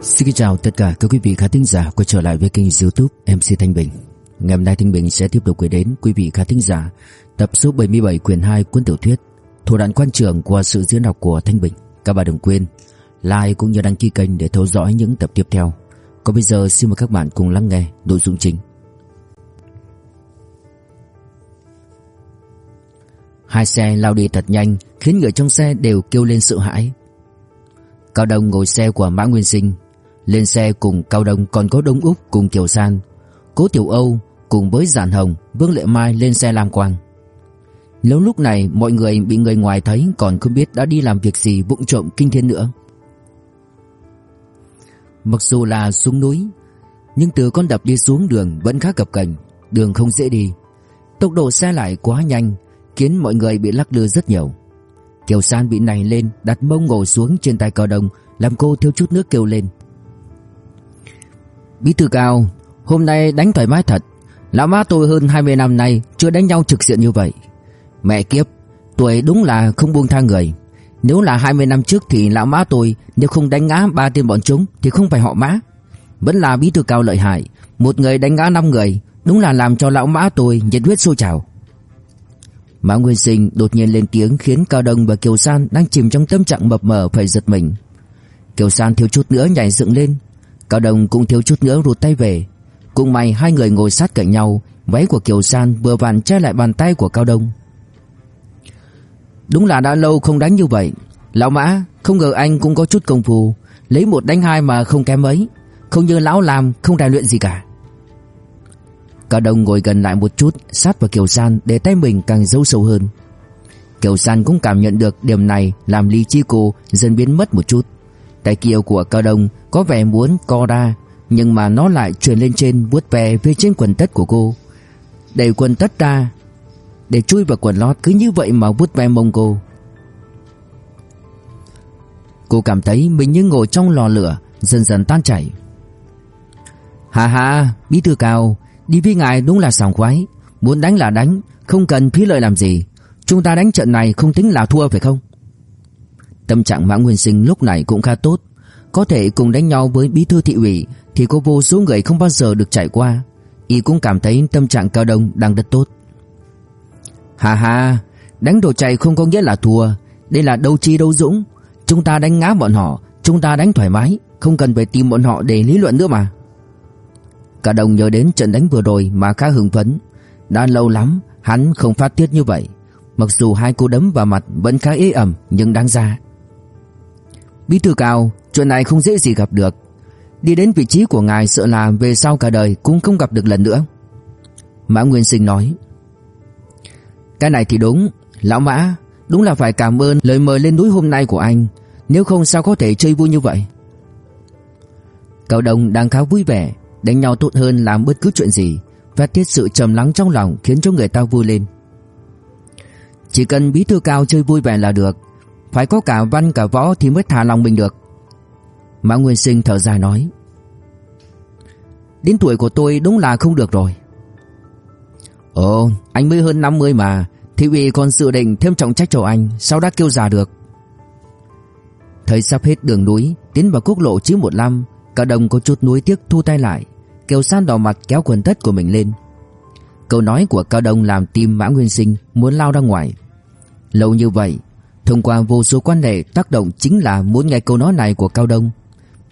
Xin chào tất cả các quý vị khán thính giả quay trở lại với kênh youtube MC Thanh Bình. Ngày hôm nay Thanh Bình sẽ tiếp tục gửi đến quý vị khán thính giả tập số 77 quyển 2 cuốn tiểu thuyết Thủ đoạn quan trường qua sự diễn đọc của Thanh Bình. Các bạn đừng quên like cũng như đăng ký kênh để theo dõi những tập tiếp theo. Còn bây giờ xin mời các bạn cùng lắng nghe nội dung chính. Hai xe lao đi thật nhanh khiến người trong xe đều kêu lên sợ hãi. Cao Đông ngồi xe của Mã Nguyên Sinh lên xe cùng Cao Đông còn có Đông Úc cùng Kiều San Cố Tiểu Âu cùng với Giản Hồng, Vương Lệ Mai lên xe Lam Quang. Nếu lúc này, mọi người bị người ngoài thấy Còn không biết đã đi làm việc gì vụng trộm kinh thiên nữa. Mặc dù là xuống núi, Nhưng từ con đập đi xuống đường Vẫn khá cập cảnh Đường không dễ đi. Tốc độ xe lại quá nhanh, Khiến mọi người bị lắc lư rất nhiều. Kiều San bị này lên, Đặt mông ngồi xuống trên tay Cao đồng Làm cô thiếu chút nước kêu lên. Bí thư cao Hôm nay đánh thoải mái thật. Lão má tôi hơn 20 năm nay Chưa đánh nhau trực diện như vậy. Mẹ kiếp Tuổi đúng là không buông tha người. Nếu là 20 năm trước thì lão má tôi Nếu không đánh ngã ba tên bọn chúng Thì không phải họ má. Vẫn là bí thư cao lợi hại Một người đánh ngã 5 người Đúng là làm cho lão má tôi nhiệt huyết sôi trào. Mã Nguyên Sinh đột nhiên lên tiếng khiến Cao Đông và Kiều San đang chìm trong tâm trạng mập mờ phải giật mình. Kiều San thiếu chút nữa nhảy dựng lên, Cao Đông cũng thiếu chút nữa rụt tay về. Cũng may hai người ngồi sát cạnh nhau, váy của Kiều San vừa vặn che lại bàn tay của Cao Đông. Đúng là đã lâu không đánh như vậy. Lão Mã, không ngờ anh cũng có chút công phu, lấy một đánh hai mà không kém mấy, không như lão làm không rèn luyện gì cả. Cao Đông ngồi gần lại một chút, sát vào Kiều San để tay mình càng dấu sâu hơn. Kiều San cũng cảm nhận được điểm này làm lý chi cô dần biến mất một chút. Tay kia của Cao Đông có vẻ muốn co ra, nhưng mà nó lại truyền lên trên vuốt ve phía trên quần tất của cô. Đẩy quần tất ra, để chui vào quần lót cứ như vậy mà vuốt ve mông cô. Cô cảm thấy mình như ngồi trong lò lửa, dần dần tan chảy. Hà hà, bí thư cao, đi với ngài đúng là sảng khoái, muốn đánh là đánh, không cần phí lợi làm gì. Chúng ta đánh trận này không tính là thua phải không? Tâm trạng Mã Nguyên Sinh lúc này cũng khá tốt, có thể cùng đánh nhau với bí thư thị ủy thì có vô số người không bao giờ được trải qua. Y cũng cảm thấy tâm trạng Cao Đông đang rất tốt. Hà hà, đánh đồ chạy không có nghĩa là thua, đây là đấu trí đấu dũng. Chúng ta đánh ngã bọn họ, chúng ta đánh thoải mái, không cần phải tìm bọn họ để lý luận nữa mà. cả đồng nhớ đến trận đánh vừa rồi mà khá hưng phấn. Đã lâu lắm hắn không phát tiết như vậy. Mặc dù hai cú đấm vào mặt vẫn khá ế ẩm nhưng đáng ra. Bí thư cao, chuyện này không dễ gì gặp được. Đi đến vị trí của ngài sợ là về sau cả đời cũng không gặp được lần nữa. Mã Nguyên Sinh nói. Cái này thì đúng, lão Mã, đúng là phải cảm ơn lời mời lên núi hôm nay của anh, nếu không sao có thể chơi vui như vậy. Cậu đồng đang khá vui vẻ, đánh nhau tốt hơn làm bất cứ chuyện gì, và tiết sự trầm lắng trong lòng khiến cho người ta vui lên. Chỉ cần bí thư cao chơi vui vẻ là được, phải có cả văn cả võ thì mới thả lòng mình được. Mã Nguyên Sinh thở dài nói. Đến tuổi của tôi đúng là không được rồi. Ồ, anh mới hơn 50 mà, thị ủy còn dự định thêm trọng trách cho anh, sao đã kêu già được? Thấy sắp hết đường núi, tiến vào quốc lộ 915, cả đồng có chút nuối tiếc thu tay lại. Kiều San đỏ mặt kéo quần tất của mình lên. Câu nói của Cao Đông làm tim Mã Nguyên Sinh muốn lao ra ngoài. Lâu như vậy, thông qua vô số quan hệ tác động chính là muốn nghe câu nói này của Cao Đông.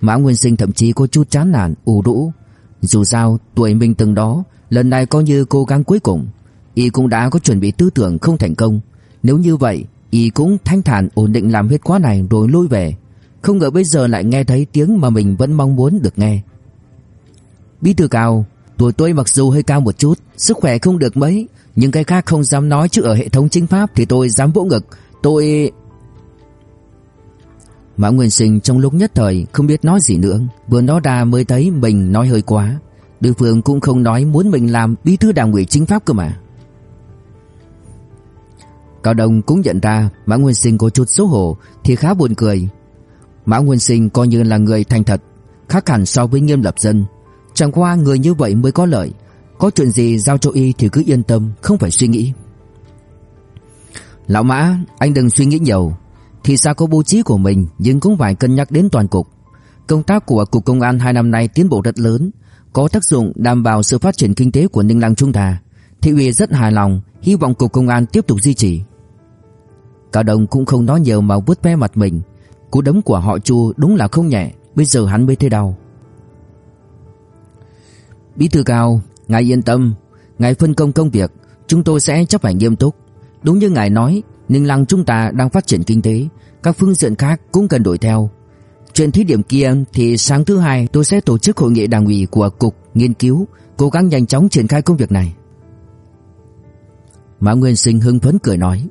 Mã Nguyên Sinh thậm chí có chút chán nản, ủ rũ. Dù sao, tuổi mình từng đó, lần này coi như cố gắng cuối cùng. Y cũng đã có chuẩn bị tư tưởng không thành công. Nếu như vậy, Y cũng thanh thản ổn định làm hết khóa này rồi lui về. Không ngờ bây giờ lại nghe thấy tiếng mà mình vẫn mong muốn được nghe. Bí thư cao, tuổi tôi mặc dù hơi cao một chút, sức khỏe không được mấy, nhưng cái khác không dám nói chứ ở hệ thống chính pháp thì tôi dám vỗ ngực, tôi... Mã Nguyên Sinh trong lúc nhất thời không biết nói gì nữa, vừa nói ra mới thấy mình nói hơi quá. Đối phương cũng không nói muốn mình làm bí thư đảng ủy chính pháp cơ mà. Cao Đông cũng nhận ra Mã Nguyên Sinh có chút xấu hổ thì khá buồn cười. Mã Nguyên Sinh coi như là người thành thật, khác hẳn so với Nghiêm Lập Dân, Chẳng qua người như vậy mới có lợi Có chuyện gì giao cho y thì cứ yên tâm Không phải suy nghĩ Lão Mã anh đừng suy nghĩ nhiều thì sao có bố trí của mình Nhưng cũng phải cân nhắc đến toàn cục Công tác của Cục Công an hai năm nay tiến bộ rất lớn, có tác dụng đảm bảo sự phát triển kinh tế của Ninh Lăng chúng ta. Thị ủy rất hài lòng, hy vọng Cục Công an tiếp tục duy trì. Cao Đông cũng không nói nhiều mà vuốt ve mặt mình. Cú đấm của họ Chu đúng là không nhẹ, bây giờ hắn mới thấy đau. Bí thư Cao, ngài yên tâm, ngài phân công công việc, chúng tôi sẽ chấp hành nghiêm túc. Đúng như ngài nói, Ninh Lăng chúng ta đang phát triển kinh tế, các phương diện khác cũng cần đổi theo. Chuyện thí điểm kia thì sáng thứ hai tôi sẽ tổ chức hội nghị đảng ủy của cục nghiên cứu, cố gắng nhanh chóng triển khai công việc này. Mã Nguyên Sinh hưng phấn cười nói: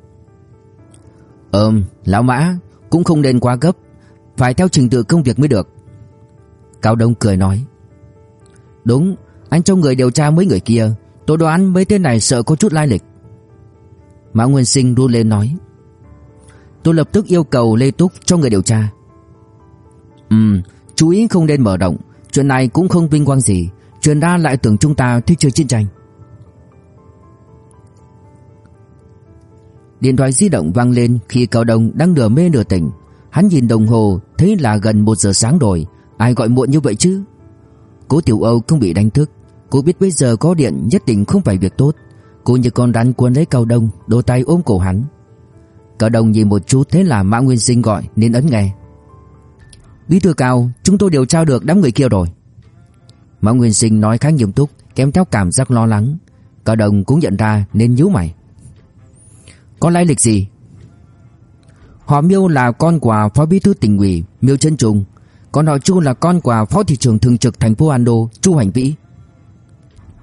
"Ừm, lão Mã, cũng không nên quá gấp, phải theo trình tự công việc mới được." Cao Đông cười nói: "Đúng, anh cho người điều tra mấy người kia, tôi đoán mấy tên này sợ có chút lai lịch." Mã Nguyên Sinh run lên nói: "Tôi lập tức yêu cầu Lê Túc cho người điều tra." Ừm, chú ý không nên mở rộng, chuyện này cũng không vinh quang gì, truyền ra lại tưởng chúng ta thích chơi chiến tranh. Điện thoại di động vang lên khi Cao Đông đang nửa mê nửa tỉnh. Hắn nhìn đồng hồ, thấy là gần 1 giờ sáng rồi, ai gọi muộn như vậy chứ? Cố Tiểu Âu không bị đánh thức, cô biết bây giờ có điện nhất định không phải việc tốt. Cô như con rắn cuốn lấy Cao Đông, đôi tay ôm cổ hắn. Cao Đông nhìn một chút thế là Mã Nguyên Sinh gọi nên ấn nghe. Bí thư Cao, chúng tôi điều tra được đám người kia rồi. Mã Nguyên Sinh nói khá nghiêm túc, kèm theo cảm giác lo lắng. Cao Đông cũng nhận ra nên nhíu mày. Có lai lịch gì? Họ Miêu là con của phó bí thư tỉnh ủy Miêu Trân Trung, còn họ Chu là con của phó thị trưởng thường trực thành phố Ando Chu Hành Vĩ.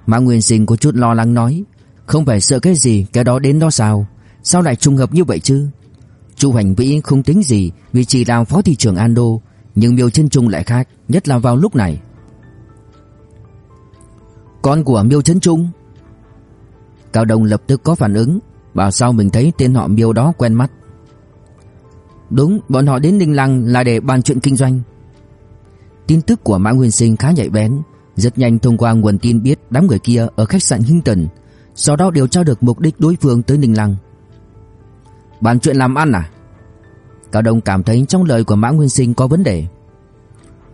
Mã Nguyên Sinh có chút lo lắng nói, không phải sợ cái gì, cái đó đến đó sao? Sao lại trùng hợp như vậy chứ? Chu Hành Vĩ không tính gì vì chỉ là phó thị trưởng Ando, nhưng Miêu Trân Trung lại khác, nhất là vào lúc này. Con của Miêu Trân Trung? Cao Đông lập tức có phản ứng, Bảo sao mình thấy tên họ miêu đó quen mắt Đúng bọn họ đến Ninh Lăng là để bàn chuyện kinh doanh Tin tức của Mã Nguyên Sinh khá nhạy bén Rất nhanh thông qua nguồn tin biết đám người kia ở khách sạn Hinton sau đó điều tra được mục đích đối phương tới Ninh Lăng. Bàn chuyện làm ăn à? Cao Đông cảm thấy trong lời của Mã Nguyên Sinh có vấn đề.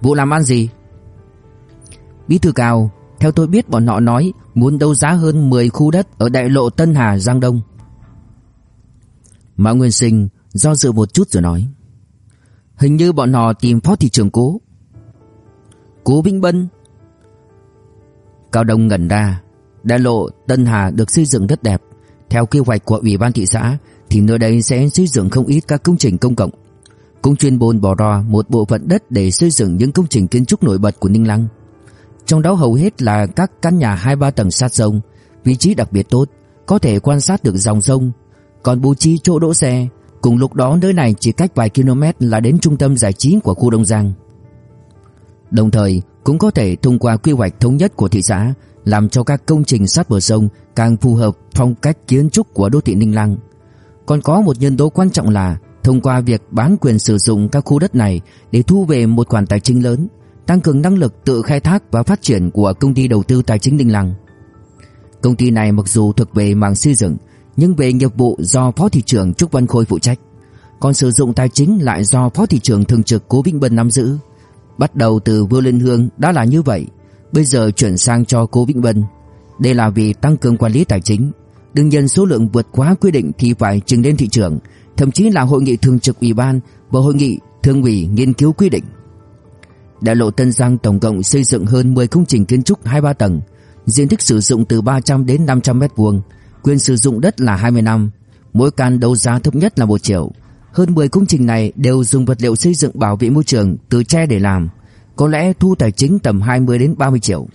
Vụ làm ăn gì? Bí thư Cao, Theo tôi biết bọn họ nói Muốn đấu giá hơn 10 khu đất Ở đại lộ Tân Hà, Giang Đông. Mã Nguyên Sinh do dự một chút rồi nói, Hình như bọn họ tìm phó thị trưởng cố. Cố Vĩnh Bân? Cao Đông ngẩn ra. Đại lộ, Tân Hà được xây dựng rất đẹp Theo kế hoạch của Ủy ban thị xã, Thì nơi đây sẽ xây dựng không ít các công trình công cộng Cũng chuyên môn bỏ ra một bộ phận đất Để xây dựng những công trình kiến trúc nổi bật của Ninh Lăng Trong đó hầu hết là các căn nhà 2-3 tầng sát sông, Vị trí đặc biệt tốt, Có thể quan sát được dòng sông còn bố trí chỗ đỗ xe. Cùng lúc đó nơi này chỉ cách vài km là đến trung tâm giải trí của khu Đông Giang. Đồng thời, cũng có thể thông qua quy hoạch thống nhất của thị xã làm cho các công trình sát bờ sông càng phù hợp phong cách kiến trúc của đô thị Ninh Lăng. Còn có một nhân tố quan trọng là thông qua việc bán quyền sử dụng các khu đất này để thu về một khoản tài chính lớn, tăng cường năng lực tự khai thác và phát triển của công ty đầu tư tài chính Ninh Lăng. Công ty này mặc dù thuộc về mảng xây dựng nhưng về nghiệp vụ do Phó thị trưởng Trúc Văn Khôi phụ trách, còn sử dụng tài chính lại do Phó thị trưởng thường trực Cố Vĩnh Bân nắm giữ. Bắt đầu từ Vua Liên Hương đã là như vậy, bây giờ chuyển sang cho Cố Vĩnh Vân Đây là vì tăng cường quản lý tài chính, đương nhiên số lượng vượt quá quy định thì phải trình lên thị trưởng, thậm chí là hội nghị thường trực ủy ban và hội nghị thường ủy nghiên cứu quy định. Đại lộ Tân Giang tổng cộng xây dựng hơn 10 công trình kiến trúc 2-3 tầng, diện tích sử dụng từ 300 đến 500 mét vuông, Quyền sử dụng đất là 20 năm, mỗi căn đấu giá thấp nhất là 1 triệu. Hơn 10 công trình này đều dùng vật liệu xây dựng bảo vệ môi trường từ tre để làm, có lẽ thu tài chính tầm 20 đến 30 triệu.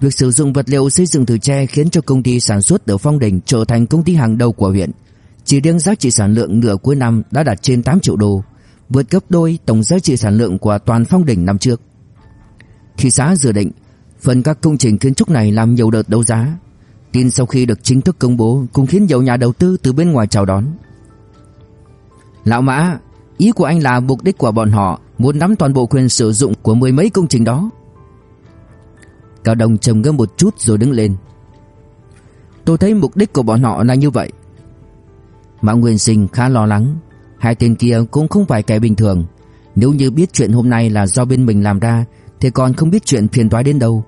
Việc sử dụng vật liệu xây dựng từ tre khiến cho công ty sản xuất ở Phong Đình trở thành công ty hàng đầu của huyện. Chỉ riêng giá trị sản lượng nửa cuối năm đã đạt trên 8 triệu đô, vượt gấp đôi tổng giá trị sản lượng của toàn Phong Đình năm trước. Thị xã dự định phần các công trình kiến trúc này làm nhiều đợt đấu giá, Tin sau khi được chính thức công bố cũng khiến nhiều nhà đầu tư từ bên ngoài chào đón. Lão Mã, ý của anh là mục đích của bọn họ muốn nắm toàn bộ quyền sử dụng của mười mấy công trình đó. Cao Đông trầm ngâm một chút rồi đứng lên. Tôi thấy mục đích của bọn họ là như vậy. Mã Nguyên Sinh khá lo lắng, hai tên kia cũng không phải kẻ bình thường. Nếu như biết chuyện hôm nay là do bên mình làm ra Thì còn không biết chuyện phiền toái đến đâu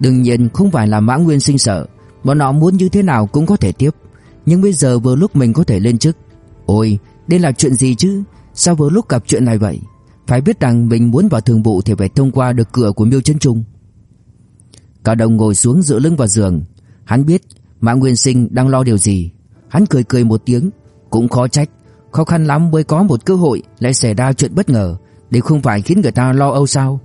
Đương nhiên không phải là Mã Nguyên sinh sợ Bọn họ muốn như thế nào cũng có thể tiếp Nhưng bây giờ vừa lúc mình có thể lên chức Ôi đây là chuyện gì chứ Sao vừa lúc gặp chuyện này vậy phải biết rằng mình muốn vào thường vụ Thì phải thông qua được cửa của miêu chân trung. Cao Đông ngồi xuống dựa lưng vào giường. Hắn biết Mã Nguyên Sinh đang lo điều gì. Hắn cười cười một tiếng. Cũng khó trách. Khó khăn lắm mới có một cơ hội Lại xảy ra chuyện bất ngờ. Để không phải khiến người ta lo âu sao?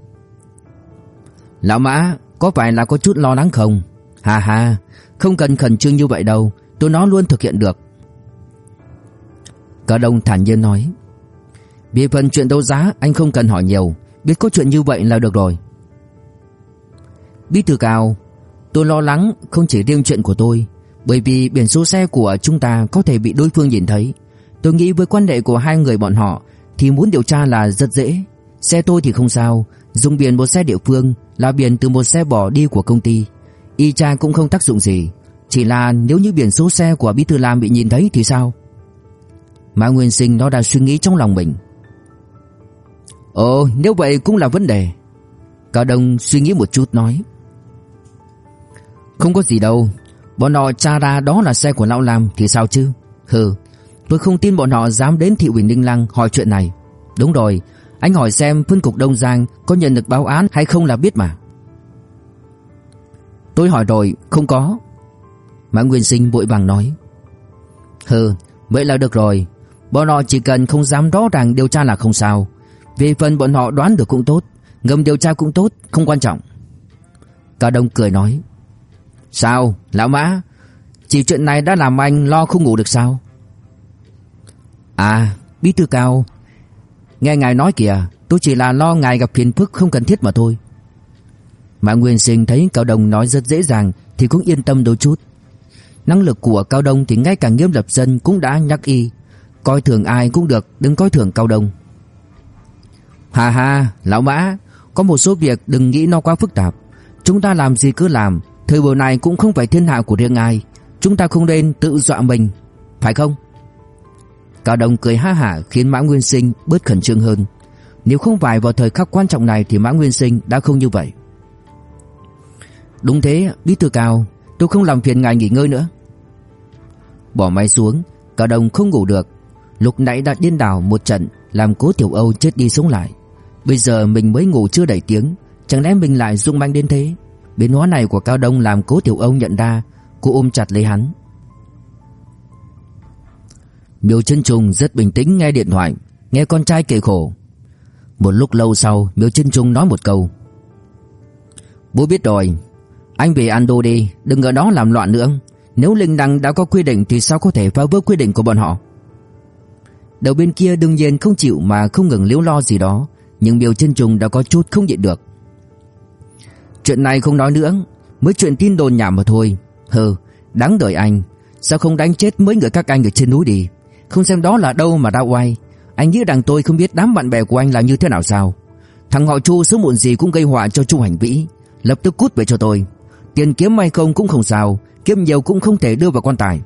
Lão Mã, Có phải là có chút lo lắng không? Hà hà Không cần khẩn trương như vậy đâu. Tôi nó luôn thực hiện được. Cao Đông thản nhiên nói. Về phần chuyện đấu giá, anh không cần hỏi nhiều. Biết có chuyện như vậy là được rồi. Bí thư cao, Tôi lo lắng không chỉ riêng chuyện của tôi, Bởi vì biển số xe của chúng ta Có thể bị đối phương nhìn thấy. Tôi nghĩ với quan hệ của hai người bọn họ Thì muốn điều tra là rất dễ. Xe tôi thì không sao, Dùng biển một xe địa phương Là biển từ một xe bỏ đi của công ty. Y tra cũng không tác dụng gì, Chỉ là nếu như biển số xe của Bí Thư Lam bị nhìn thấy thì sao? Mã Nguyên Sinh nó đã suy nghĩ trong lòng mình. Ồ, nếu vậy cũng là vấn đề. Cao Đông suy nghĩ một chút nói. Không có gì đâu. Bọn họ tra ra đó là xe của Lão Lam Thì sao chứ? Hừ, Tôi không tin bọn họ dám đến thị ủy Ninh Lăng hỏi chuyện này. Đúng rồi, Anh hỏi xem phân cục Đông Giang Có nhận được báo án hay không là biết mà. Tôi hỏi rồi, không có. Mã Nguyên Sinh vội vàng nói. Hừ, Vậy là được rồi. Bọn họ chỉ cần không dám rõ ràng điều tra là không sao về phần bọn họ đoán được cũng tốt, Ngầm điều tra cũng tốt, Không quan trọng. Cao Đông cười nói, Sao, lão mã? Chỉ chuyện này đã làm anh lo không ngủ được sao? À bí thư cao, Nghe ngài nói kìa, Tôi chỉ là lo ngài gặp phiền phức không cần thiết mà thôi. Mã Nguyên Sinh thấy Cao Đông nói rất dễ dàng Thì cũng yên tâm đôi chút. Năng lực của Cao Đông thì ngay cả nghiêm lập dân cũng đã nhắc y, Coi thường ai cũng được, Đừng coi thường Cao Đông. Hà hà lão mã Có một số việc đừng nghĩ nó quá phức tạp. Chúng ta làm gì cứ làm, Thời buổi này cũng không phải thiên hạ của riêng ai. Chúng ta không nên tự dọa mình, Phải không? Cao Đông cười ha hả khiến Mã Nguyên Sinh bớt khẩn trương hơn. Nếu không phải vào thời khắc quan trọng này Thì Mã Nguyên Sinh đã không như vậy. Đúng thế, Bí thư Cao, Tôi không làm phiền ngài nghỉ ngơi nữa. Bỏ máy xuống, Cao Đông không ngủ được. Lúc nãy đã điên đảo một trận, Làm cố Tiểu Âu chết đi sống lại. Bây giờ mình mới ngủ chưa đầy tiếng, Chẳng lẽ mình lại rung manh đến thế? Biến hóa này của Cao Đông làm cố Tiểu ông nhận ra, Cô ôm chặt lấy hắn. Miêu chân Trung rất bình tĩnh nghe điện thoại, Nghe con trai kể khổ. Một lúc lâu sau, Miêu chân Trung nói một câu. Bố biết rồi, Anh về Ando đi, Đừng ở đó làm loạn nữa. Nếu Linh Đăng đã có quy định Thì sao có thể phá vỡ quy định của bọn họ? Đầu bên kia đương nhiên không chịu mà không ngừng liếu lo gì đó. Nhưng Miêu chân trùng đã có chút không nhịn được. Chuyện này không nói nữa, Mới chuyện tin đồn nhảm mà thôi. Hừ, đáng đời anh, Sao không đánh chết mấy người các anh ở trên núi đi? Không xem đó là đâu mà ra oai. Anh nghĩ rằng tôi không biết đám bạn bè của anh là như thế nào sao? Thằng họ Chu sớm muộn gì cũng gây họa cho Chu Hành Vĩ, Lập tức cút về cho tôi. Tiền kiếm hay không cũng không sao, Kiếm nhiều cũng không thể đưa vào quan tài.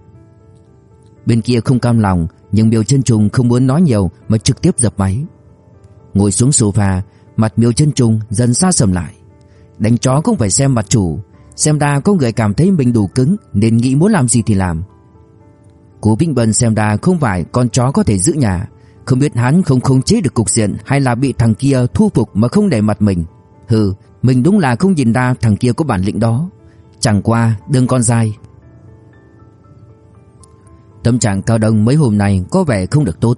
Bên kia không cam lòng, Nhưng Miêu chân Trùng không muốn nói nhiều Mà trực tiếp dập máy. Ngồi xuống sofa, Mặt Miêu chân Trùng dần xa sầm lại. Đánh chó cũng phải xem mặt chủ, Xem ra có người cảm thấy mình đủ cứng Nên nghĩ muốn làm gì thì làm. Cố Vĩnh Bân xem ra không phải con chó có thể giữ nhà, Không biết hắn không khống chế được cục diện Hay là bị thằng kia thu phục mà không để mặt mình. Hừ, Mình đúng là không nhìn ra thằng kia có bản lĩnh đó. Chẳng qua, đừng con dai. Tâm trạng cao đông mấy hôm nay có vẻ không được tốt.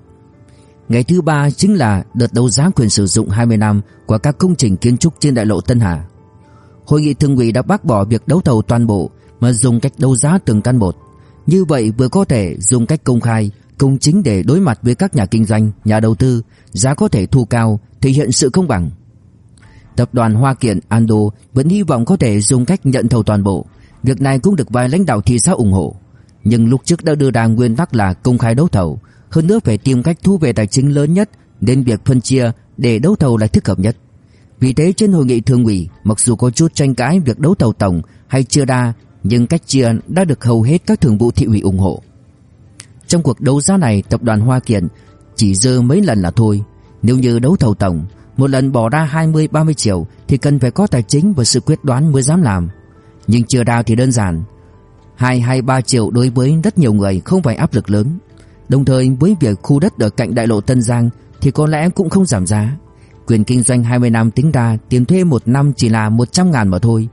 Ngày thứ ba chính là đợt đấu giá quyền sử dụng 20 năm của các công trình kiến trúc trên đại lộ Tân Hà. Hội nghị thường ủy đã bác bỏ việc đấu thầu toàn bộ mà dùng cách đấu giá từng căn một. Như vậy vừa có thể dùng cách công khai, công chính để đối mặt với các nhà kinh doanh, nhà đầu tư, giá có thể thu cao, thể hiện sự công bằng. Tập đoàn Hoa Kiện Ando vẫn hy vọng có thể dùng cách nhận thầu toàn bộ. Việc này cũng được vài lãnh đạo thị xã ủng hộ. Nhưng lúc trước đã đưa ra nguyên tắc là công khai đấu thầu, hơn nữa phải tìm cách thu về tài chính lớn nhất nên việc phân chia để đấu thầu là thích hợp nhất. Vì thế trên hội nghị thường ủy, mặc dù có chút tranh cãi việc đấu thầu tổng hay chưa đa, nhưng cách chia đã được hầu hết các thường vụ thị ủy ủng hộ. Trong cuộc đấu giá này, tập đoàn Hoa Kiện chỉ dơ mấy lần là thôi. Nếu như đấu thầu tổng, một lần bỏ ra 20-30 triệu thì cần phải có tài chính và sự quyết đoán mới dám làm. Nhưng chưa đa thì đơn giản. 2 hay 3 triệu đối với rất nhiều người không phải áp lực lớn. Đồng thời với việc khu đất ở cạnh đại lộ Tân Giang thì có lẽ cũng không giảm giá. Quyền kinh doanh 20 năm tính ra tiền thuê một năm chỉ là 100 ngàn mà thôi.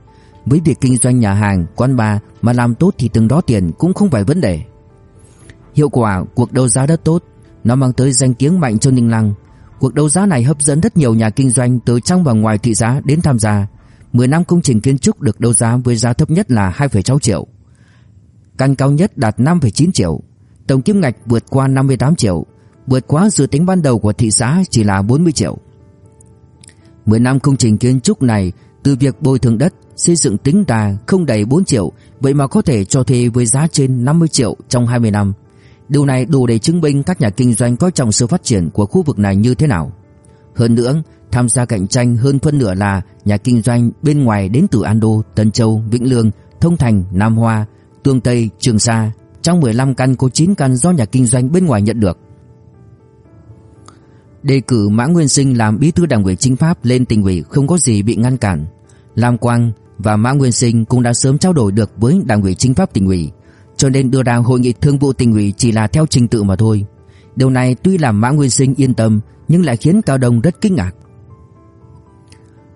Với việc kinh doanh nhà hàng, quán bar mà làm tốt thì từng đó tiền cũng không phải vấn đề. Hiệu quả cuộc đấu giá đất tốt, nó mang tới danh tiếng mạnh cho Ninh Lăng. Cuộc đấu giá này hấp dẫn rất nhiều nhà kinh doanh từ trong và ngoài thị xã đến tham gia. 10 năm công trình kiến trúc được đấu giá với giá thấp nhất là 2,6 triệu. Căn cao nhất đạt 5,9 triệu. Tổng kim ngạch vượt qua 58 triệu, vượt quá dự tính ban đầu của thị xã chỉ là 40 triệu. 10 năm công trình kiến trúc này từ việc bồi thường đất, xây dựng tính ra không đầy 4 triệu, vậy mà có thể cho thuê với giá trên 50 triệu trong 20 năm. Điều này đủ để chứng minh các nhà kinh doanh coi trọng sự phát triển của khu vực này như thế nào. Hơn nữa, tham gia cạnh tranh hơn phân nửa là nhà kinh doanh bên ngoài đến từ Ando, Tân Châu, Vĩnh Lương, Thông Thành, Nam Hoa, Tương Tây, Trường Sa. Trong 15 căn có 9 căn do nhà kinh doanh bên ngoài nhận được. Đề cử Mã Nguyên Sinh làm bí thư đảng ủy chính pháp lên tỉnh ủy không có gì bị ngăn cản. Lam Quang và Mã Nguyên Sinh cũng đã sớm trao đổi được với đảng ủy chính pháp tỉnh ủy, cho nên đưa ra hội nghị thương vụ tỉnh ủy chỉ là theo trình tự mà thôi. Điều này tuy làm Mã Nguyên Sinh yên tâm nhưng lại khiến Cao Đông rất kinh ngạc.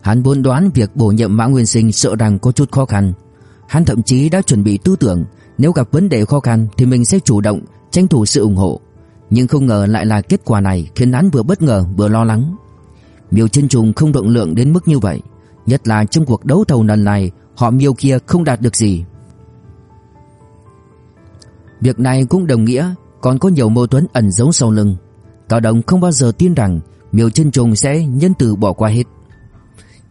Hắn vốn đoán việc bổ nhiệm Mã Nguyên Sinh sợ rằng có chút khó khăn. Hắn thậm chí đã chuẩn bị tư tưởng nếu gặp vấn đề khó khăn thì mình sẽ chủ động tranh thủ sự ủng hộ. Nhưng không ngờ lại là kết quả này khiến hắn vừa bất ngờ vừa lo lắng. Miêu Chân Trùng không động lượng đến mức như vậy, nhất là trong cuộc đấu thầu lần này, họ Miêu kia không đạt được gì. Việc này cũng đồng nghĩa còn có nhiều mâu thuẫn ẩn giấu sau lưng. Cao Đồng không bao giờ tin rằng Miêu Chân Trùng sẽ nhân từ bỏ qua hết.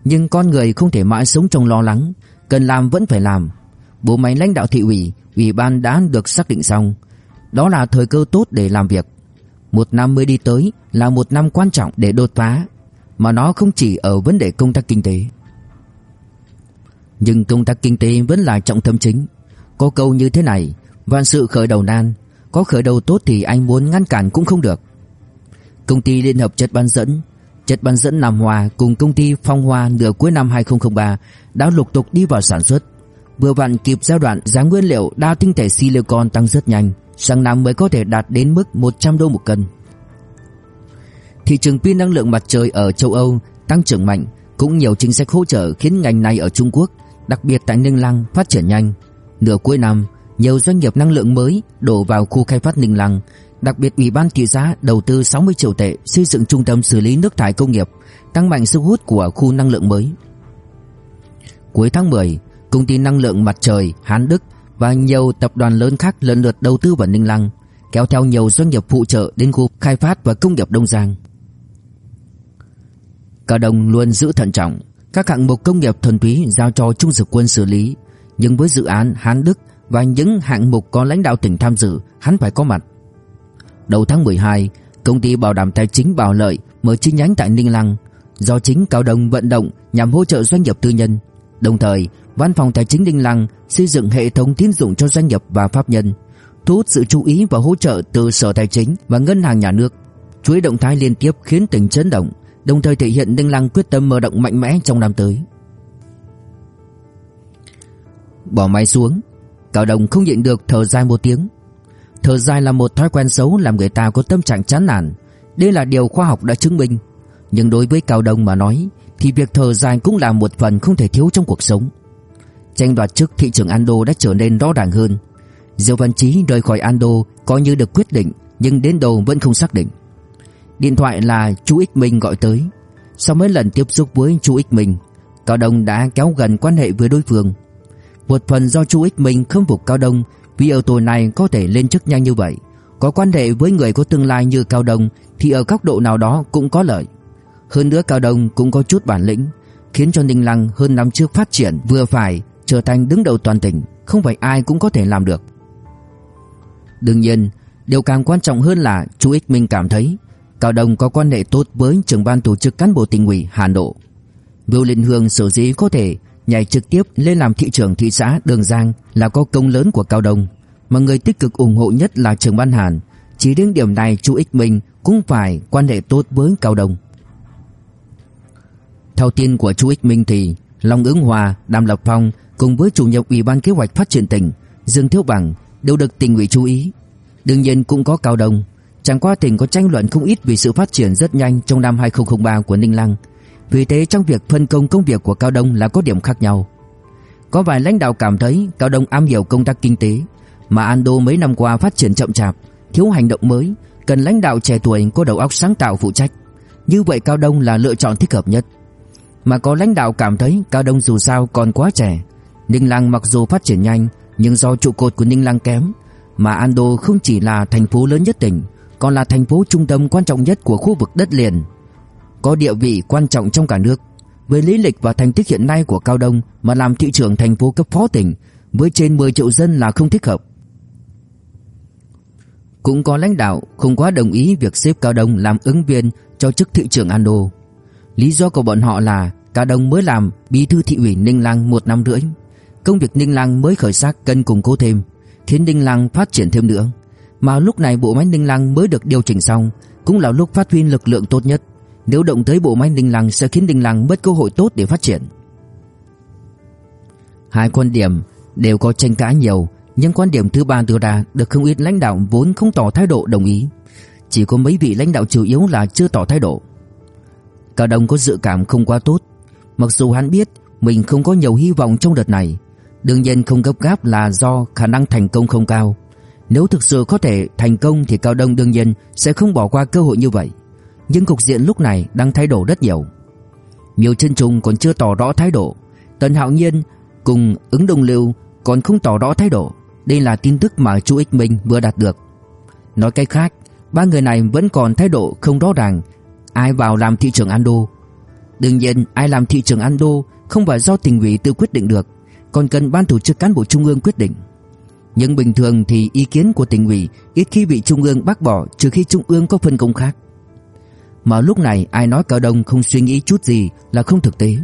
Nhưng con người không thể mãi sống trong lo lắng, cần làm vẫn phải làm. Bộ máy lãnh đạo thị ủy, ủy ban đã được xác định xong, đó là thời cơ tốt để làm việc. Một năm mới đi tới là một năm quan trọng để đột phá, mà nó không chỉ ở vấn đề công tác kinh tế. Nhưng công tác kinh tế vẫn là trọng tâm chính. Có câu như thế này, vạn sự khởi đầu nan, có khởi đầu tốt thì anh muốn ngăn cản cũng không được. Công ty Liên hợp chất bán dẫn, chất bán dẫn Nam Hòa cùng công ty Phong Hoa nửa cuối năm 2003 đã lục tục đi vào sản xuất. Vừa vặn kịp giai đoạn giá nguyên liệu đa tinh thể silicon tăng rất nhanh, sang năm mới có thể đạt đến mức 100 đô một cân. Thị trường pin năng lượng mặt trời ở châu Âu tăng trưởng mạnh, cũng nhiều chính sách hỗ trợ khiến ngành này ở Trung Quốc, đặc biệt tại Ninh Lăng phát triển nhanh. Nửa cuối năm, nhiều doanh nghiệp năng lượng mới đổ vào khu khai phát Ninh Lăng, đặc biệt Ủy ban thị xã đầu tư 60 triệu tệ xây dựng trung tâm xử lý nước thải công nghiệp, tăng mạnh sức hút của khu năng lượng mới. Cuối tháng 10, công ty năng lượng mặt trời Hán Đức và nhiều tập đoàn lớn khác lần lượt đầu tư vào Ninh Lăng, kéo theo nhiều doanh nghiệp phụ trợ đến khu khai phát và công nghiệp Đông Giang. Cao Đông luôn giữ thận trọng, các hạng mục công nghiệp thuần túy giao cho Trung Dực Quân xử lý, nhưng với dự án Hán Đức và những hạng mục có lãnh đạo tỉnh tham dự, hắn phải có mặt. Đầu tháng 12, công ty bảo đảm tài chính Bảo Lợi mở chi nhánh tại Ninh Lăng, do chính Cao Đông vận động nhằm hỗ trợ doanh nghiệp tư nhân. Đồng thời, Văn phòng Tài chính đinh Lăng xây dựng hệ thống tín dụng cho doanh nghiệp và pháp nhân, thu hút sự chú ý và hỗ trợ từ Sở Tài chính và Ngân hàng Nhà nước. Chuỗi động thái liên tiếp khiến tỉnh chấn động, đồng thời thể hiện đinh Lăng quyết tâm mở rộng mạnh mẽ trong năm tới. Bỏ máy xuống, Cao Đồng không nhịn được thở dài một tiếng. Thở dài là một thói quen xấu làm người ta có tâm trạng chán nản, đây là điều khoa học đã chứng minh. Nhưng đối với Cao Đông mà nói thì việc thở dài cũng là một phần không thể thiếu trong cuộc sống. Tranh đoạt chức thị trưởng Ando đã trở nên rõ ràng hơn. Diêu Văn Chí rời khỏi Ando coi như được quyết định nhưng đến đầu vẫn không xác định. Điện thoại là chú Ích Minh gọi tới. Sau mấy lần tiếp xúc với chú Ích Minh, Cao Đông đã kéo gần quan hệ với đối phương. Một phần do chú Ích Minh khâm phục Cao Đông vì ở tuổi này có thể lên chức nhanh như vậy. Có quan hệ với người có tương lai như Cao Đông thì ở góc độ nào đó cũng có lợi. Hơn nữa Cao Đông cũng có chút bản lĩnh, khiến cho Ninh Lăng hơn năm trước phát triển vừa phải trở thành đứng đầu toàn tỉnh, không phải ai cũng có thể làm được. Đương nhiên, điều càng quan trọng hơn là chú Ích Minh cảm thấy Cao Đông có quan hệ tốt với trưởng ban tổ chức cán bộ tỉnh ủy Hà Nội. Vưu Linh Hương sở dĩ có thể nhảy trực tiếp lên làm thị trưởng thị xã Đường Giang là có công lớn của Cao Đông, mà người tích cực ủng hộ nhất là trưởng ban Hàn, Chỉ đến điểm này chú Ích Minh cũng phải quan hệ tốt với Cao Đông. Theo tin của chú Ích Minh thì Long Ứng Hòa, Đàm Lập Phong cùng với chủ nhiệm Ủy ban Kế hoạch Phát triển tỉnh Dương Thiếu Bằng đều được tỉnh ủy chú ý. Đương nhiên cũng có Cao Đông. Chẳng qua tỉnh có tranh luận không ít vì sự phát triển rất nhanh trong năm 2003 của Ninh Lăng. Vì thế trong việc phân công công việc của Cao Đông là có điểm khác nhau. Có vài lãnh đạo cảm thấy Cao Đông am hiểu công tác kinh tế, mà Ando mấy năm qua phát triển chậm chạp, thiếu hành động mới, cần lãnh đạo trẻ tuổi có đầu óc sáng tạo phụ trách. Như vậy Cao Đông là lựa chọn thích hợp nhất. Mà có lãnh đạo cảm thấy Cao Đông dù sao còn quá trẻ, Ninh Lăng mặc dù phát triển nhanh, nhưng do trụ cột của Ninh Lăng kém, mà Ando không chỉ là thành phố lớn nhất tỉnh, còn là thành phố trung tâm quan trọng nhất của khu vực đất liền, có địa vị quan trọng trong cả nước. Với lý lịch và thành tích hiện nay của Cao Đông mà làm thị trưởng thành phố cấp phó tỉnh với trên 10 triệu dân là không thích hợp. Cũng có lãnh đạo không quá đồng ý việc xếp Cao Đông làm ứng viên cho chức thị trưởng Ando. Lý do của bọn họ là Cả đồng mới làm bí thư thị ủy Ninh Lăng một năm rưỡi. Công việc Ninh Lăng mới khởi sắc cần củng cố thêm, khiến Ninh Lăng phát triển thêm nữa. Mà lúc này bộ máy Ninh Lăng mới được điều chỉnh xong, cũng là lúc phát huy lực lượng tốt nhất. Nếu động tới bộ máy Ninh Lăng sẽ khiến Ninh Lăng mất cơ hội tốt để phát triển. Hai quan điểm đều có tranh cãi nhiều, nhưng quan điểm thứ ba đưa ra được không ít lãnh đạo vốn không tỏ thái độ đồng ý. Chỉ có mấy vị lãnh đạo chủ yếu là chưa tỏ thái độ. Cao Đông có dự cảm không quá tốt, mặc dù hắn biết mình không có nhiều hy vọng trong đợt này, đương nhiên không gấp gáp là do khả năng thành công không cao. Nếu thực sự có thể thành công thì Cao Đông đương nhiên sẽ không bỏ qua cơ hội như vậy. Nhưng cục diện lúc này đang thay đổi rất nhiều. Miêu Chân Trung còn chưa tỏ rõ thái độ, Tần Hạo Nhiên cùng ứng đồng lưu còn không tỏ rõ thái độ. Đây là tin tức mà chú Ích Minh vừa đạt được. Nói cách khác, ba người này vẫn còn thái độ không rõ ràng ai vào làm thị trưởng Ando. Đương nhiên, ai làm thị trưởng Ando không phải do tỉnh ủy tự quyết định được, còn cần ban tổ chức cán bộ trung ương quyết định. Nhưng bình thường thì ý kiến của tỉnh ủy ít khi bị trung ương bác bỏ trừ khi trung ương có phân công khác. Mà lúc này ai nói Cao Đông không suy nghĩ chút gì là không thực tế.